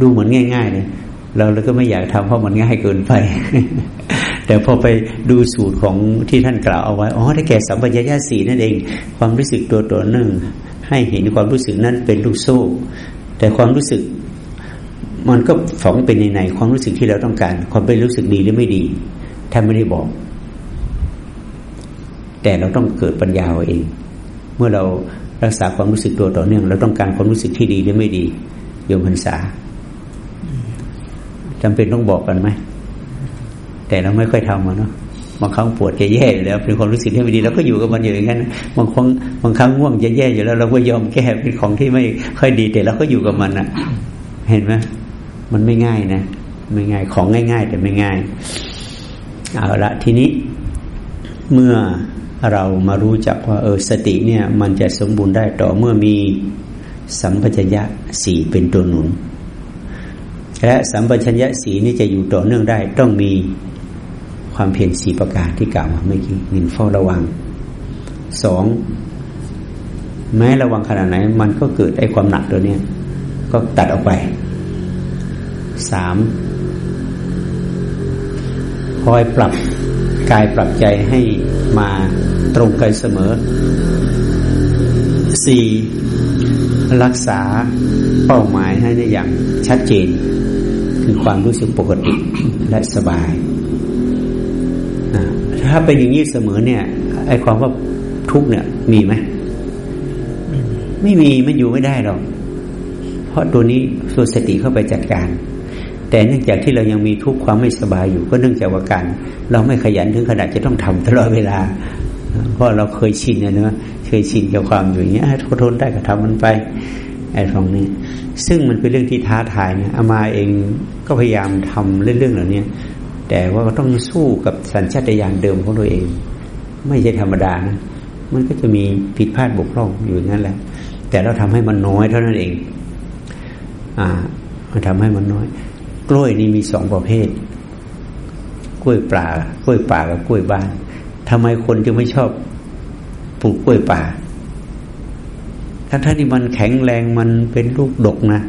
ดูเหมือนง่ายๆเลย เราเลยก็ไม่อยากทำเพราะมันง่ายเกินไป แต่พอไปดูสูตรของที่ท่านกล่าวเอาไว้อ๋อได้แก่สัมปยะสีนั่นเอง ความรู้สึกตัวต่อเนื่องให้เห็นความรู้สึกนั้นเป็นลูกโซ่ แต่ความรู้สึก มันก็ฝังเป็นในในความรู้สึกที่เราต้องการ ความเป็นรู้สึกดีหรือไม่ดีท่านไม่ได้บอก แต่เราต้องเกิดปัญญาเองเมื่อเรารักษาความรู้สึกตัวต่อเนื่อง เราต้องการความรู้สึกที่ดีหรือไม่ดีโยมพรรษา จำเป็นต้องบอกกันไหมแต่เราไม่ค่อยทำเนาะบางครั้งปวดจะแย่อยู่แล้ว เป็นความรู้สึกที่ไม่ดีเราก็อยู่กับมันอยู่อย่างนั้นบางครั้งบางครั้งง่วงจะแย่อยู่แล้ว เราก็ยอมแก้เป็นของที่ไม่ค่อยดี แต่เราก็อยู่กับมันนะเห็นไหมมันไม่ง่ายนะไม่ง่ายของง่าย ๆ แต่ไม่ง่ายเอาละทีนี้เมื่อเรามารู้จักว่า เออสติเนี่ย มันจะสมบูรณ์ได้ต่อเมื่อมีสัมปชัญญะสี่เป็นตัวหนุน และสัมปชัญญะสีนี่จะอยู่ต่อเนื่องได้ ต้องมีความเพียรสีประการที่กล่าวมาเมื่อกี้หนึ่งเฝ้าระวังสองแม้ระวังขนาดไหน มันก็เกิดไอ้ความหนักตัวเนี้ยก็ตัดออกไปสามคอยปรับกายปรับใจให้มาตรงกันเสมอสี่รักษาเป้าหมายให้ได้อย่างชัดเจน คือความรู้สึกปกติและสบายถ้าเป็นอย่างนี้เสมอเนี่ยไอ้ความว่าทุกเนี่ย มีไหมไม่มีมันอยู่ไม่ได้หรอกเพราะตัวนี้ตัวสติเข้าไปจัดการ แต่เนื่องจากที่เรายังมีทุกข์ความไม่สบายอยู่ ก็เนื่องจากว่าการเราไม่ขยันถึงขนาดจะต้องทำตลอดเวลา เพราะเราเคยชินนะเนอะเคยชินกับความอยู่อย่างเงี้ยทนทนได้ก็ทำมันไป ไอ้ตรงนี้ ซึ่งมันเป็นเรื่องที่ท้าทายนะอามาเองก็พยายามทำเรื่องเหล่านี้แต่ว่าก็ต้องสู้กับสัญชาตญาณเดิมของตัวเอง ไม่ใช่ธรรมดานะมันก็จะมีผิดพลาดบกพร่องอยู่นั่นแหละ แต่เราทำให้มันน้อยเท่านั้นเอง อ่ามันทำให้มันน้อย กล้วยนี่มีสองประเภท กล้วยป่ากล้วยป่ากับกล้วยบ้านทำไมคนจึงไม่ชอบปลูกกล้วยป่า ทั้งท่านี่มันแข็งแรงมันเป็นลูกดกนะ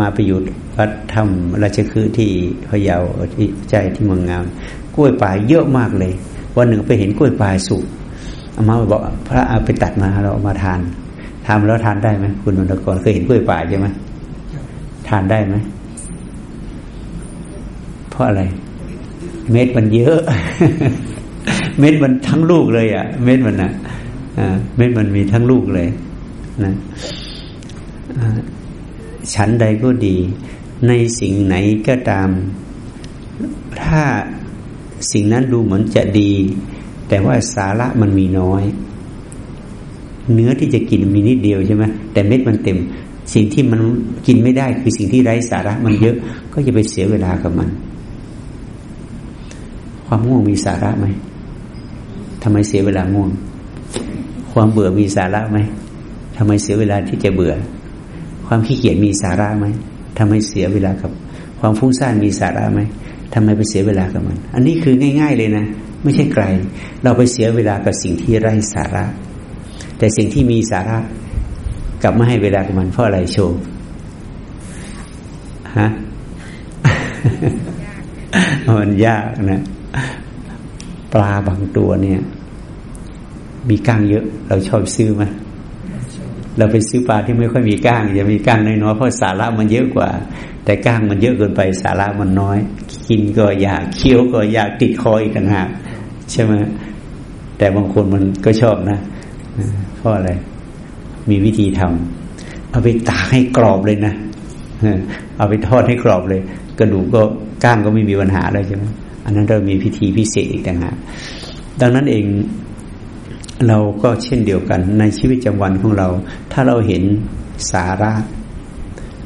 มาไปอยู่วัดธรรมราชคือที่พะเยาที่ใจที่เมืองงาม กล้วยป่าเยอะมากเลย วันหนึ่งไปเห็นกล้วยป่าสุกอามาบอกพระอาไปตัดมาเราเอามาทานทำแล้วทานได้ไหมคุณนนทกรเคยเห็นกล้วยป่าใช่ไหมทานได้ไหมเพราะอะไร เม็ดมันเยอะ เม็ดมันทั้งลูกเลยอะ่ะ เม็ดมันอะเม็ดมันมีทั้งลูกเลย นะชั้นใดก็ดี ในสิ่งไหนก็ตาม ถ้าสิ่งนั้นดูเหมือนจะดี แต่ว่าสาระมันมีน้อย เนื้อที่จะกินมีนิดเดียวใช่ไหมแต่เม็ดมันเต็ม สิ่งที่มันกินไม่ได้คือสิ่งที่ไร้สาระมันเยอะ ก็จะไปเสียเวลากับมัน ความง่วงมีสาระไหมทำไมเสียเวลาง่วง ความเบื่อมีสาระไหม ทำไมเสียเวลาที่จะเบื่อ ความขี้เกียจมีสาระไหมทำไมเสียเวลากับ ความฟุ้งซ่านมีสาระไหมทำไมไปเสียเวลากับมัน อันนี้คือง่าย ๆ เลยนะ ไม่ใช่ไกล เราไปเสียเวลากับสิ่งที่ไร้สาระ แต่สิ่งที่มีสาระกลับไมาให้เวลากับมันเพราะอะไรโชว์ฮะมันยากนะ ปลาบางตัวเนี่ย มีก้างเยอะ เราชอบซื้อไหม เราไปซื้อปลาที่ไม่ค่อยมีก้างจะมีก้างน้อยๆเพราะสาระมันเยอะกว่า แต่ก้างมันเยอะเกินไปสาระมันน้อย กินก็อยากเคี้ยวก็อยากติดคออีกต่างหากใช่ไหมแต่บางคนมันก็ชอบนะเพราะอะไร มีวิธีทำเอาไปตากให้กรอบเลยนะเอาไปทอดให้กรอบเลย กระดูกก็ก้างก็ไม่มีปัญหาเลยใช่ไหมอันนั้นเรามีพิธีพิเศษอีกต่างหากดังนั้นเอง เราก็เช่นเดียวกันในชีวิตประจำวันของเรา ถ้าเราเห็นสาระ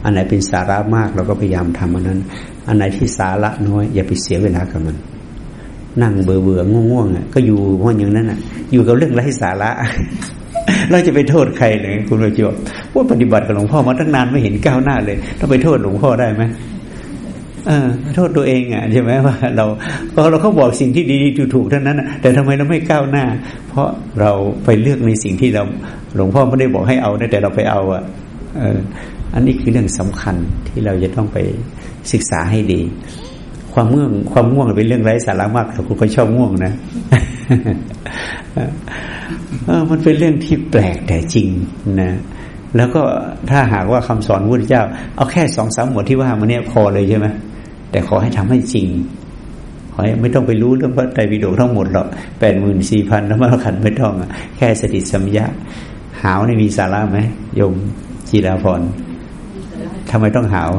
อันไหนเป็นสาระมากเราก็พยายามทำอันนั้น อันไหนที่สาระน้อย อย่าไปเสียเวลากับมัน นั่งเบื่อเบื่อง่วงๆอะก็อยู่ว่าอย่างนั้นอะ อยู่กับเรื่องไร้สาระ เราจะไปโทษใครเลยคุณประจวบว่าปฏิบัติกับหลวงพ่อมาตั้งนานไม่เห็นก้าวหน้าเลยต้องไปโทษหลวงพ่อได้ไหม โทษตัวเองอะใช่ไหมว่าเราพอเราเขาบอกสิ่งที่ดีๆถูกๆเท่านั้นแต่ทำไมเราไม่ก้าวหน้า เพราะเราไปเลือกในสิ่งที่เราหลวงพ่อไม่ได้บอกให้เอาแต่เราไปเอาอะอันนี้คือเรื่องสำคัญที่เราจะต้องไปศึกษาให้ดี ความง่วงความง่วงเป็นเรื่องไร้สาระมากแต่คุณก็ชอบง่วงนะมันเป็นเรื่องที่แปลกแต่จริงนะแล้วก็ถ้าหากว่าคำสอนพระเจ้า เอาแค่สองสามหมวดที่ว่ามันเนี้ยพอเลยใช่ไหม แต่ขอให้ทำให้จริง ขอให้ไม่ต้องไปรู้เรื่องพระไตรปิฎกทั้งหมดหรอกแปดหมื่นสี่พันแล้วมาขันไม่ต้องแค่สติสัมยาหาวนี่มีสาระไหมโยมจีราพรทำไมต้องหาว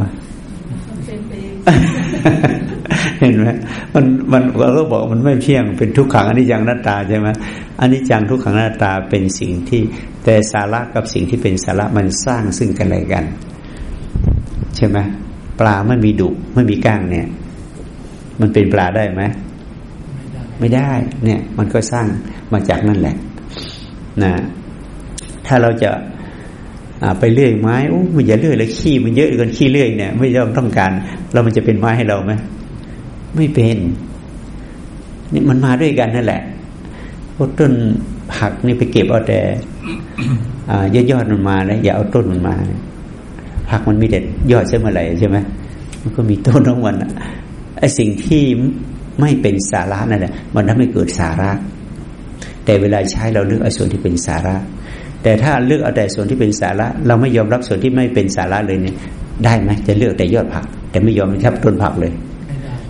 เห็นไหมมันมันเราก็บอกมันไม่เที่ยงเป็นทุกขังอันนี้จังหน้าตาใช่ไหมอันนี้จังทุกขังหน้าตาเป็นสิ่งที่แต่สาระกับสิ่งที่เป็นสาระมันสร้างซึ่งกันและกัน ใช่ไหม ลาไม่มีดุไม่มีก้างเนี่ย มันเป็นปลาได้ไหมไม่ได้เนี่ย มันก็สร้างมาจากนั่นแหละนะถ้าเราจะไปเลื่อยไม้โอ้มันอย่าเลื่อยเลยขี้มันเยอะเกินขี้เลื่อยเนี่ย ไม่ยอมต้องการแล้วมันจะเป็นไม้ให้เราไหมไม่เป็นนี่มันมาด้วยกันนั่นแหละพวกต้นผักนี่ไปเก็บเอาแต่ยอดยอดมันมาแล้วอย่าเอาต้นมันมา ผักมันมีแต่ยอดใช่เมื่อไหร่ใช่ไหมมันก็มีต้นทั้งวันไอ้สิ่งที่ไม่เป็นสาระนั่นแหละมันทำให้เกิดสาระ แต่เวลาใช้เราเลือกเอาส่วนที่เป็นสาระ แต่ถ้าเลือกเอาแต่ส่วนที่เป็นสาระ เราไม่ยอมรับส่วนที่ไม่เป็นสาระเลยเนี่ย ได้ไหมจะเลือกแต่ยอดผัก แต่ไม่ยอมทับต้นผักเลย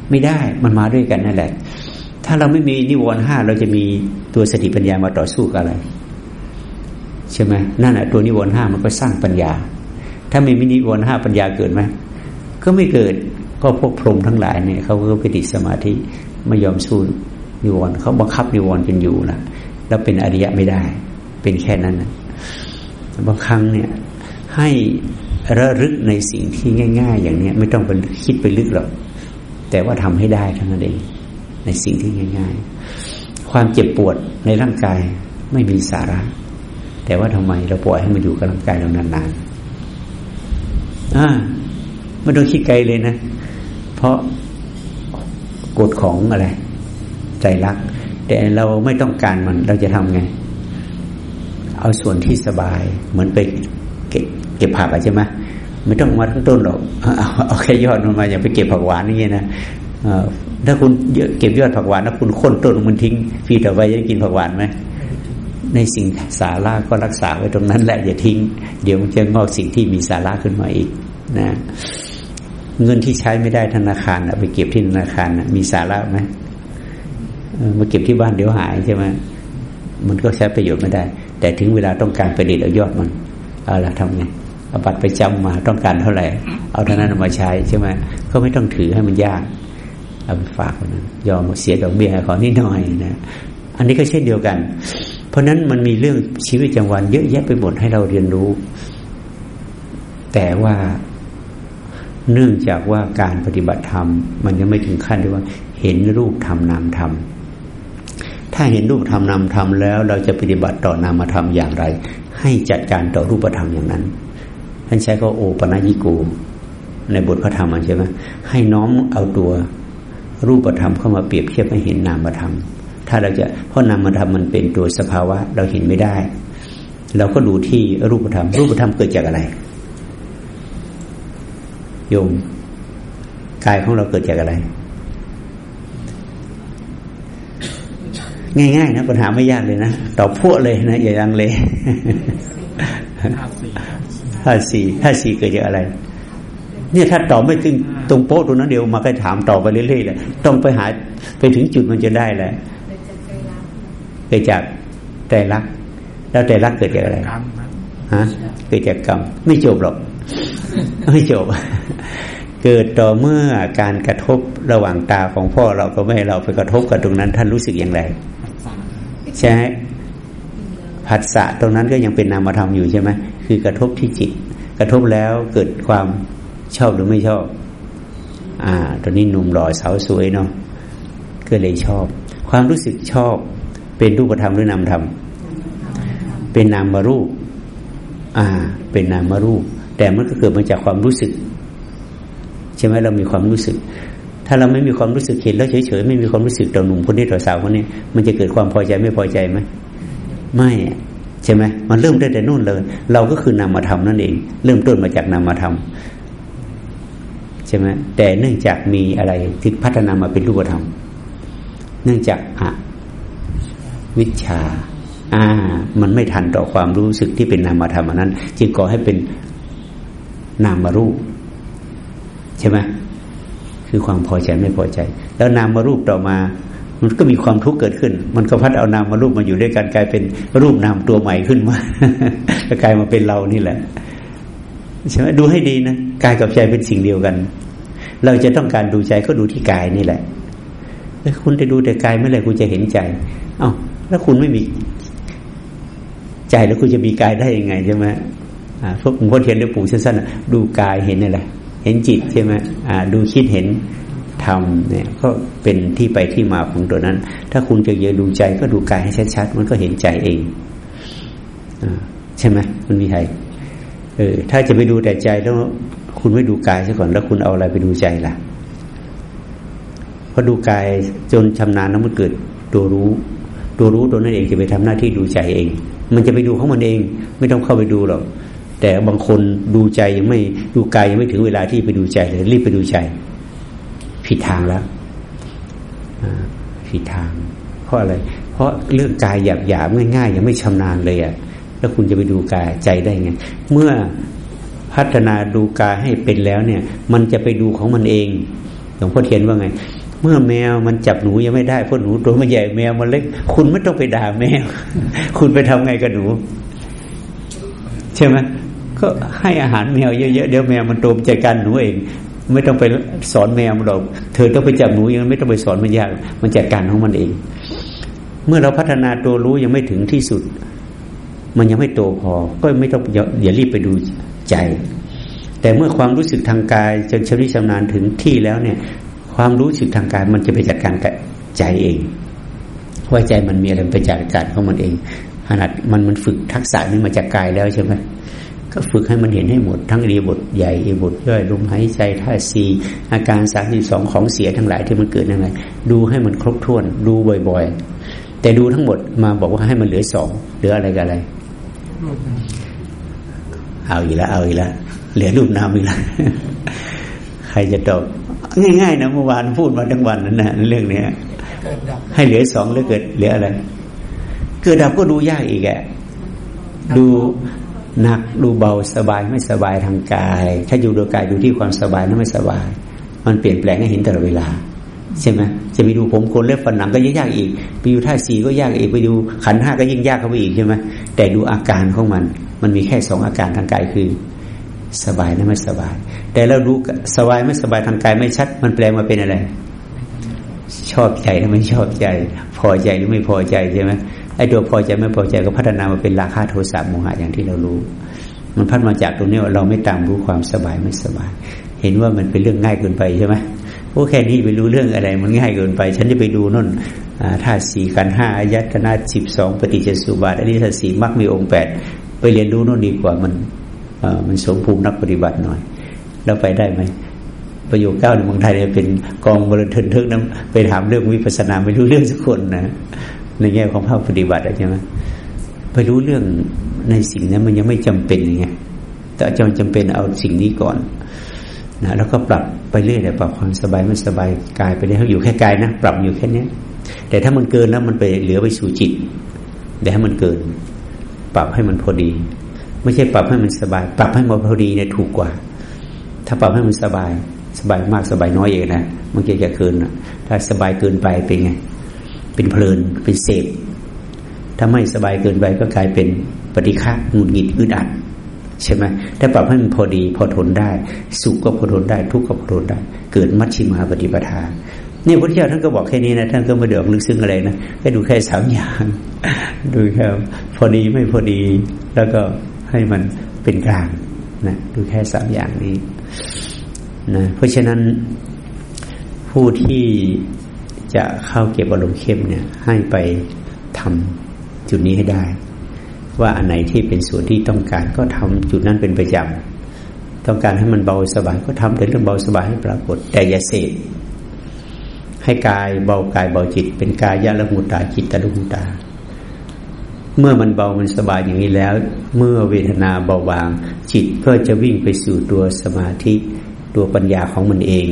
ไม่ได้มันมาด้วยกันนั่นแหละ ถ้าเราไม่มีนิวรณ์ห้าเราจะมีตัวสติปัญญามาต่อสู้กับอะไร ใช่ไหมนั่นแหะตัวนิวรณ์ห้ามันก็สร้างปัญญา ถ้าไม่มีนิวรณ์ห้าปัญญาเกิดไหมก็ไม่เกิดก็พวกพรหมทั้งหลายเนี่ยเขาก็ไปติดสมาธิไม่ยอมสู้นิวรณ์เขาบังคับนิวรณ์กันอยู่นะแล้วเป็นอริยะไม่ได้ เป็นแค่นั้นนะบางครั้งเนี่ยให้ระลึกในสิ่งที่ง่าย ๆ อย่างเนี้ยไม่ต้องไปคิดไปลึกหรอกแต่ว่าทำให้ได้ทั้งนั้นเองในสิ่งที่ง่าย ๆ ความเจ็บปวดในร่างกายไม่มีสาระ แต่ว่าทำไมเราปล่อยให้มันอยู่กับร่างกายเรานานๆ อ่าไม่ต้องคิดไกลเลยนะ เพราะกฎของอะไร ใจรัก แต่เราไม่ต้องการมันเราจะทำไง เอาส่วนที่สบาย เหมือนไปเก็บผักใช่ไหมไม่ต้องมาทั้งต้นหรอกเอาแค่ยอดมันมาอย่าไปเก็บผักหวานนี่ไงนะถ้าคุณเก็บยอดผักหวานแล้วคุณค้นต้นมันทิ้งฟีต่อไปจะกินผักหวานไหม ในสิ่งสาระก็รักษาไว้ตรงนั้นแหละอย่าทิ้ง เดี๋ยวมันจะงอกสิ่งที่มีสาระขึ้นมาอีกนะเงินที่ใช้ไม่ได้ธนาคารไปเก็บที่ธนาคารมีสาระไหมมาเก็บที่บ้านเดี๋ยวหายใช่ไหมมันก็ใช้ประโยชน์ไม่ได้ แต่ถึงเวลาต้องการไปเด็ดเอายอดมันเอาละทำไงเอาบัตรไปจำมาต้องการเท่าไหร่เอาเท่านั้นมาใช้ใช่ไหมก็ไม่ต้องถือให้มันยากเอาไปฝากนะยอมเสียดอกเบี้ยขอนิดหน่อยนะอันนี้ก็เช่นเดียวกัน เพราะนั้นมันมีเรื่องชีวิตจังวันเยอะแยะไปหมดให้เราเรียนรู้ แต่ว่าเนื่องจากว่าการปฏิบัติธรรม มันยังไม่ถึงขั้นที่ว่าเห็นรูปธรรมนามธรรมถ้าเห็นรูปธรรมนามธรรมแล้ว เราจะปฏิบัติต่อนามธรรมอย่างไร ให้จัดการต่อรูปธรรมอย่างนั้นท่านใช้ก็โอปนัญิโกในบทพระธรรมใช่ไหมให้น้อมเอาตัวรูปธรรมเข้ามาเปรียบเทียบให้เห็นนามธรรม ถ้าเราจะเพราะนามธรรมมันเป็นตัวสภาวะเราเห็นไม่ได้ เราก็ดูที่รูปธรรม รูปธรรมเกิดจากอะไรโยมกายของเราเกิดจากอะไร ง่ายๆนะปัญหาไม่ยากเลยนะตอบพวกเลยนะอย่ายังเลยห้าสี่ห้าสี่เกิดจากอะไร เนี่ยถ้าตอบไม่ถึงตรงโป๊ะตรงนั้นเดียวมาก็ถามต่อไปเรื่อยๆแหละต้องไปหาไปถึงจุดมันจะได้แหละเกิดจากใจรัก แล้วใจรักเกิดจากอะไรฮะเกิดจากกรรม ไม่จบหรอก ไม่จบ เกิดต่อเมื่อการกระทบระหว่างตาของพ่อเราก็ไม่เราไปกระทบกับตรงนั้น ท่านรู้สึกอย่างไร ใช่ไหมผัสสะตรงนั้นก็ยังเป็นนามธรรมอยู่ใช่ไหมคือกระทบที่จิต กระทบแล้วเกิดความชอบหรือไม่ชอบ อ่า ตอนนี้หนุ่มหล่อสาวสวยเนาะก็เลยชอบ ความรู้สึกชอบ เป็นรูปธรรมหรือนามธรรม เป็นนามรูป อ่า เป็นนามรูป แต่มันก็เกิดมาจากความรู้สึก ใช่ไหมเรามีความรู้สึก ถ้าเราไม่มีความรู้สึกเห็นแล้วเฉยๆไม่มีความรู้สึกต่อหนุ่มคนนี้ต่อสาวคนนี้ มันจะเกิดความพอใจไม่พอใจไหมไม่ใช่ไหมมันเริ่มได้แต่นู่นเลย เราก็คือนามธรรมนั่นเอง เริ่มต้นมาจากนามธรรมใช่ไหมแต่เนื่องจากมีอะไรที่พัฒนามาเป็นรูปธรรม เนื่องจากอะ วิชา อ่า มันไม่ทันต่อความรู้สึกที่เป็นนามธรรมนั้น จึงก่อให้เป็นนามรูป ใช่ไหมคือความพอใจไม่พอใจ แล้วนามรูปต่อมา มันก็มีความทุกข์เกิดขึ้น มันก็พัดเอานามมารูปมาอยู่ด้วยกันกลายเป็นรูปนามตัวใหม่ขึ้นมาก็กลายมาเป็นเรานี่แหละใช่ไหมดูให้ดีนะกายกับใจเป็นสิ่งเดียวกัน เราจะต้องการดูใจก็ดูที่กายนี่แหละแล้วคุณจะดูแต่กายเมื่อไหร่คุณจะเห็นใจ เอา้า แล้วคุณไม่มีใจแล้วคุณจะมีกายได้ยังไงใช่ไหมพวกหลวงพ่อเทียนหรือปู่สั้นๆดูกายเห็นอะไรเห็นจิตใช่ไหมดูคิดเห็นธรรมเนี่ยก็เป็นที่ไปที่มาของตัวนั้น ถ้าคุณจะเยอะดูใจก็ดูกายให้ชัดๆมันก็เห็นใจเองอใช่ไหมมันมีใครเออถ้าจะไปดูแต่ใจแล้วคุณไม่ดูกายซะก่อนแล้วคุณเอาอะไรไปดูใจล่ะพอดูกายจนชำนาญแล้วมันเกิดตัวรู้ ตัวรู้ตัวนั้นเองจะไปทำหน้าที่ดูใจเอง มันจะไปดูของมันเอง ไม่ต้องเข้าไปดูหรอก แต่บางคนดูใจยังไม่ดูกายยังไม่ถึงเวลาที่ไปดูใจเลยรีบไปดูใจ ผิดทางแล้วผิดทาง เพราะอะไร เพราะเรื่องกายหยาบหยาบง่ายๆยังไม่ชำนาญเลยอะ่ะแล้วคุณจะไปดูกายใจได้ไง เมื่อพัฒนาดูกายให้เป็นแล้วเนี่ย มันจะไปดูของมันเองหลวงพ่อเทียนว่าไง เมื่อแมวมันจับหนูยังไม่ได้เพราะหนูตัวมันใหญ่แมวมันเล็ก คุณไม่ต้องไปด่าแมว คุณไปทำไงกับหนู ใช่ไหมก็ให้อาหารแมวเยอะๆเดี๋ยวแมวมันโตมใจกันหนูเอง ไม่ต้องไปสอนแมวมันหรอกเธอต้องไปจับหนูยังไม่ต้องไปสอนมันยากมันจัดการของมันเอง เมื่อเราพัฒนาตัวรู้ยังไม่ถึงที่สุด มันยังไม่โตพอ ก็ไม่ต้องอย่ารีบไปดูใจ แต่เมื่อความรู้สึกทางกายจนชำนิชำนาญถึงที่แล้วเนี่ย ความรู้สึกทางกายมันจะไปจัดการกับใจเองว่าใจมันมีอะไรไปจัดการของมันเองขนาดมันมันฝึกทักษะนี้มาจากกายแล้วใช่ไหมก็ฝึกให้มันเห็นให้หมดทั้งเรียบทใหญ่เอบทย่อยลมหายใจท่าสีอาการสามสิบสองของเสียทั้งหลายที่มันเกิดนั่นแหละดูให้มันครบถ้วนดูบ่อยๆ แต่ดูทั้งหมดมาบอกว่าให้มันเหลือสองเหลืออะไรกับอะไร เอาอีกแล้วเอาอีกแล้วเหลือรูปนามอีกแล้วใครจะตอบ ง่ายๆนะเมื่อวานพูดมาทั้งวันนั่นนะเรื่องนี้ให้เหลือสองแล้วเกิดเหลืออะไร เกิดดับก็ดูยากอีกแกดูหนักดูเบาสบายไม่สบายทางกาย ถ้าอยู่ดูกายดูที่ความสบายนั้นไม่สบาย มันเปลี่ยนแปลงให้เห็นตลอดเวลา ใช่ไหมจะไปดูผมคนเล็บฟันหนังก็ยากอีกไปดูท่าสีก็ยากอีกไปดูขันห้าก็ยิ่งยากเข้าไปอีกใช่ไหมแต่ดูอาการของมัน มันมีแค่สองอาการทางกายคือ สบายและไม่สบาย แต่เราดูสบายไม่สบายทางกายไม่ชัด มันแปลมาเป็นอะไร ชอบใจหรือไม่ชอบใจ พอใจหรือไม่พอใจใช่ไหมไอ้ตัวพอใจไม่พอใจก็พัฒนามาเป็นราคะโทสะโมหะอย่างที่เรารู้ มันพัฒมาจากตรงนี้ว่าเราไม่ตามรู้ความสบายไม่สบาย เห็นว่ามันเป็นเรื่องง่ายเกินไปใช่ไหมโอ้แค่นี้ไปรู้เรื่องอะไร มันง่ายเกินไป ฉันจะไปดูนั่นธาตุสี่กันห้าอายตนะสิบสองปฏิจจสุบาทอันนี้ธาตุสี่มักมีองค์แปดไปเรียนรู้นั่นดีกว่ามันมันสมภูมินักปฏิบัติหน่อย เราไปได้ไหมประโยคเก้าในเมืองไทยเนี่ยเป็นกองบริเทินเทิงนั้นไปถามเรื่องวิปัสสนาไม่รู้เรื่องสักคนนะในแง่ของภาคปฏิบัติใช่ไหมไปรู้เรื่องในสิ่งนั้นมันยังไม่จำเป็นไงแต่จำจำเป็นเอาสิ่งนี้ก่อนนะแล้วก็ปรับไปเรื่อยเลยปรับความสบายไม่สบายกายไปเรื่อยอยู่แค่กายนะปรับอยู่แค่นี้แต่ถ้ามันเกินแล้วมันไปเหลือไปสู่จิตแต่ให้มันเกิน ปรับให้มันพอดี ไม่ใช่ปรับให้มันสบาย ปรับให้มันพอดีเนี่ยถูกกว่า ถ้าปรับให้มันสบาย สบายมากสบายน้อยเองนะมันจะจะเกินถ้าสบายเกินไปเป็นไง เป็นเพลินเป็นเสพถ้าไม่สบายเกินไปก็กลายเป็นปฏิฆะหงุดหงิดอึดอัดใช่ไหมถ้าปรับให้มันพอดีพอทนได้ สุขก็พอทนได้ ทุกข์ก็พอทนได้ เกิดมัชชิมาปฏิปทานี่พระเจ้าท่านก็บอกแค่นี้นะท่านก็ไม่เดือดลึกซึ้งอะไรนะแค่ดูแค่สามอย่างดูแค่พอดีไม่พอดี แล้วก็ให้มันเป็นกลาง นะดูแค่สามอย่างนี้นะเพราะฉะนั้นผู้ที่จะเข้าเก็บอารมณ์เข้มเนี่ยให้ไปทำจุดนี้ให้ได้ ว่าอันไหนที่เป็นส่วนที่ต้องการก็ทำจุดนั้นเป็นประจำต้องการให้มันเบาสบายก็ทำแต่เรื่องเบาสบายให้ปรากฏ แต่อย่าเสพให้กายเบากายเบาจิต เป็นกายยะละหูตาจิตตะลุหูตา เมื่อมันเบามันสบายอย่างนี้แล้ว เมื่อเวทนาเบาบาง จิตก็จะวิ่งไปสู่ตัวสมาธิตัวปัญญาของมันเอง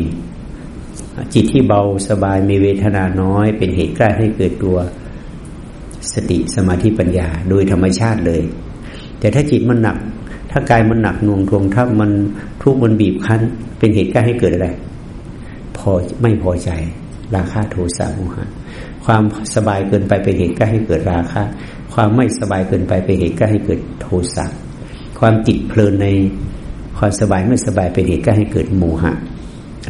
จิตที่เบาสบายมีเวทนาน้อย เป็นเหตุใกล้ให้เกิดตัวสติสมาธิปัญญา โดยธรรมชาติเลย แต่ถ้าจิตมันหนัก ถ้ากายมันหนักหน่วงทวงถ้ามันทุกข์มันบีบคั้น เป็นเหตุใกล้ให้เกิดอะไร พอไม่พอใจ ราคะโทสะโมหะความสบายเกินไปเป็นเหตุก็ให้เกิดราคะ ความไม่สบายเกินไปเป็นเหตุก็ให้เกิดโทสะความติดเพลินในความสบายไม่สบายเป็นเหตุก็ให้เกิดโมหะ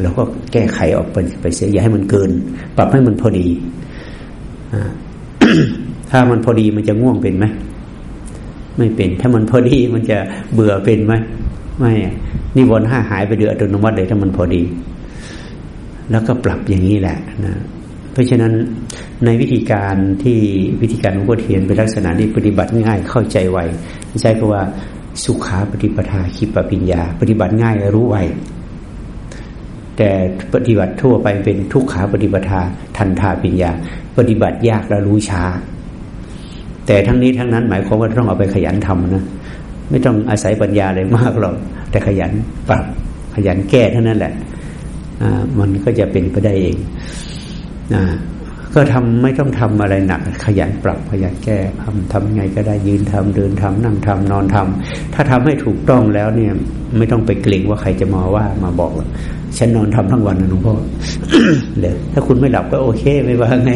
เราก็แก้ไขออกไปไปเสียอย่าให้มันเกิน ปรับให้มันพอดีถ้ามันพอดีมันจะง่วงเป็นไหมไม่เป็น ถ้ามันพอดีมันจะเบื่อเป็นไหมไม่นิวรณ์ห้าหายไปเดืออัตโนมัติเลยถ้ามันพอดี แล้วก็ปรับอย่างนี้แหละนะ เพราะฉะนั้นในวิธีการที่วิธีการของพุทเทียนเป็นลักษณะที่ปฏิบัติง่ายเข้าใจไวใช้คำว่าสุขาปฏิปทาคิปปิญญา ปฏิบัติง่ายรู้ไวแต่ปฏิบัติทั่วไปเป็นทุกขาปฏิปทาทันทาปิญญา ปฏิบัติยากและรู้ช้า แต่ทั้งนี้ทั้งนั้นหมายความว่าต้องเอาไปขยันทำนะไม่ต้องอาศัยปัญญาเลยมากหรอกแต่ขยันปรับขยันแก้เท่านั้นแหละมันก็จะเป็นไปได้เอง นะก็ทำไม่ต้องทำอะไรหนัก ขยันปรับขยันแก้ทำทำไงก็ได้ยืนทำเดินทำนั่งทำนอนทำถ้าทำให้ถูกต้องแล้วเนี่ย ไม่ต้องไปเกรงว่าใครจะมาว่ามาบอกฉันนอนทำทั้งวันนะหลวงพ่อเลยวถ้าคุณไม่หลับก็โอเคไม่ว่าไง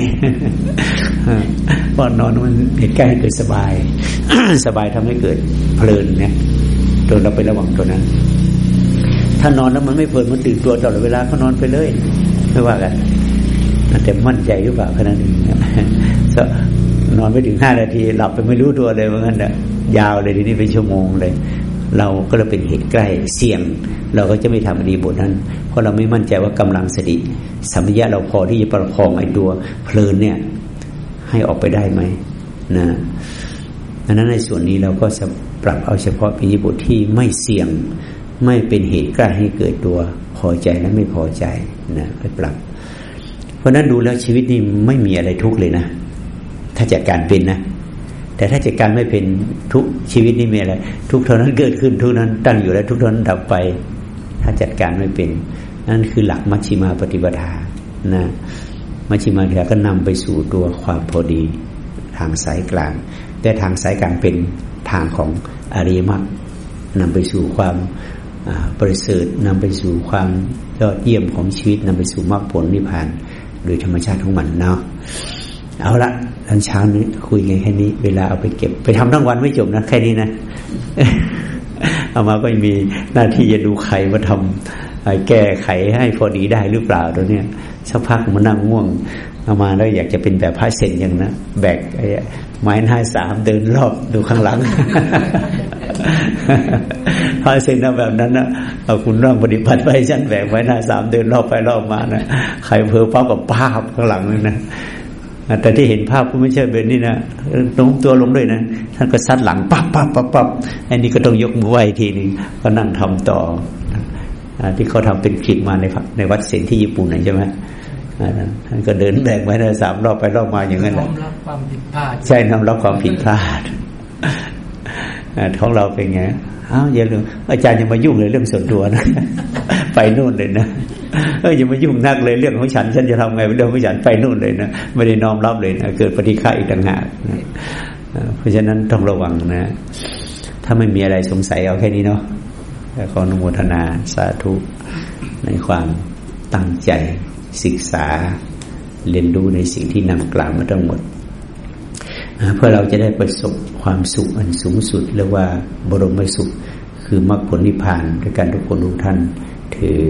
ว่านอนมันเหตุใกล้เกิดสบาย สบายทำให้เกิดเพลินเนี่ยตัวเราไประวังตัวนั้น ถ้านอนแล้วมันไม่เพลินมันตื่นตัวตลอดเวลาก็นอนไปเลย ไม่ว่ากัน แต่มั่นใจหรือเปล่าขนาดนี้นอนไปถึงห้านาที หลับไปไม่รู้ตัวเลยเหมือนกันนะยาวเลยทีนี้เป็นชั่วโมงเลย เราก็เลยเป็นเหตุใกล้เสี่ยง เราก็จะไม่ทำดีบทนั้น เพราะเราไม่มั่นใจว่ากำลังสติสัมยาเราพอที่จะประคองไอ้ตัวเพลินเนี่ย ให้ออกไปได้ไหมนะดังนั้นในส่วนนี้เราก็จะปรับเอาเฉพาะปิบุตรที่ไม่เสี่ยง ไม่เป็นเหตุกล้าให้เกิดตัวพอใจและไม่พอใจนะไปปรับ ราะนั้นดูแล้วชีวิตนี้ไม่มีอะไรทุกข์เลยนะ ถ้าจัดการเป็นนะ แต่ถ้าจัดการไม่เป็นทุกชีวิตนี้มีอะไร ทุกเท่านั้นเกิดขึ้นทุกนั้น ตั้งอยู่แล้วทุกเท่านั้นดับไป ถ้าจัดการไม่เป็น นั่นคือหลักมัชฌิมาปฏิปทานะมัชฌิมาปฏิปทาก็นำไปสู่ตัวความพอดี ทางสายกลาง แต่ทางสายกลางเป็นทางของอริยมรรคนำไปสู่ความประเสริฐนำไปสู่ความยอดเยี่ยมของชีวิตนำไปสู่มรรคผลนิพพาน โดยธรรมชาติของมันเนาะเอาละตอนเช้านี้คุยกันแค่นี้ เวลาเอาไปเก็บ ไปทำทั้งวันไม่จบนะแค่นี้นะเอามาก็มีหน้าที่จะดูใครมาทำแก้ไขให้พอดีได้หรือเปล่าตัวเนี้ยสักพักมันนั่งง่วงเอามาแล้วอยากจะเป็นแบบพระเซนอย่างนะแบกไอ้ไม้หน้าสามเดินรอบดูข้างหลัง พระเซนแบบนั้นนะเอาคุณร่างปฏิบัติไปฉันแบกไม้หน้าสามเดินรอบไปรอบมานะใครเพอป้ากับภาพข้างหลังเลยนะแต่ที่เห็นภาพก็ไม่ใช่แบบนี้นะโน้มตัวลงด้วยนะท่านก็ซัดหลังปั๊บปั๊บปั๊บปั๊บอันนี้ก็ต้องยกมือไหวทีนึงก็นั่งทำต่อที่เขาทำเป็นคลิปมาในในวัดเซนที่ญี่ปุ่นใช่ไหมท่านก็เดินแบกไว้ได้สามรอบไปรอบมาอย่างนั้นแหละรับความผิดพลาดใช่น้อมรับความผิดพลาด ท้องเราเป็นไงอ้าวอย่าลืมอาจารย์ยังมายุ่งเลยเรื่องส่วนตัวนะไปนู่นเลยนะเอออย่ามายุ่งนักเลยเรื่องของฉัน ฉันจะทำไงเรื่องของฉันไปนู่นเลยนะไม่ได้น้อมรับเลยนะเกิดปฏิฆาอีกต่างหากเพราะฉะนั้นต้องระวังนะ ถ้าไม่มีอะไรสงสัยเอาแค่นี้เนาะขออนุโมทนาสาธุในความตั้งใจศึกษาเรียนรู้ในสิ่งที่นำกล่าวมาทั้งหมด เพื่อเราจะได้ประสบความสุขอันสูงสุดเรียกว่าบรมสุข คือมรรคผลนิพพานด้วยกันทุกคนทุกท่านถือ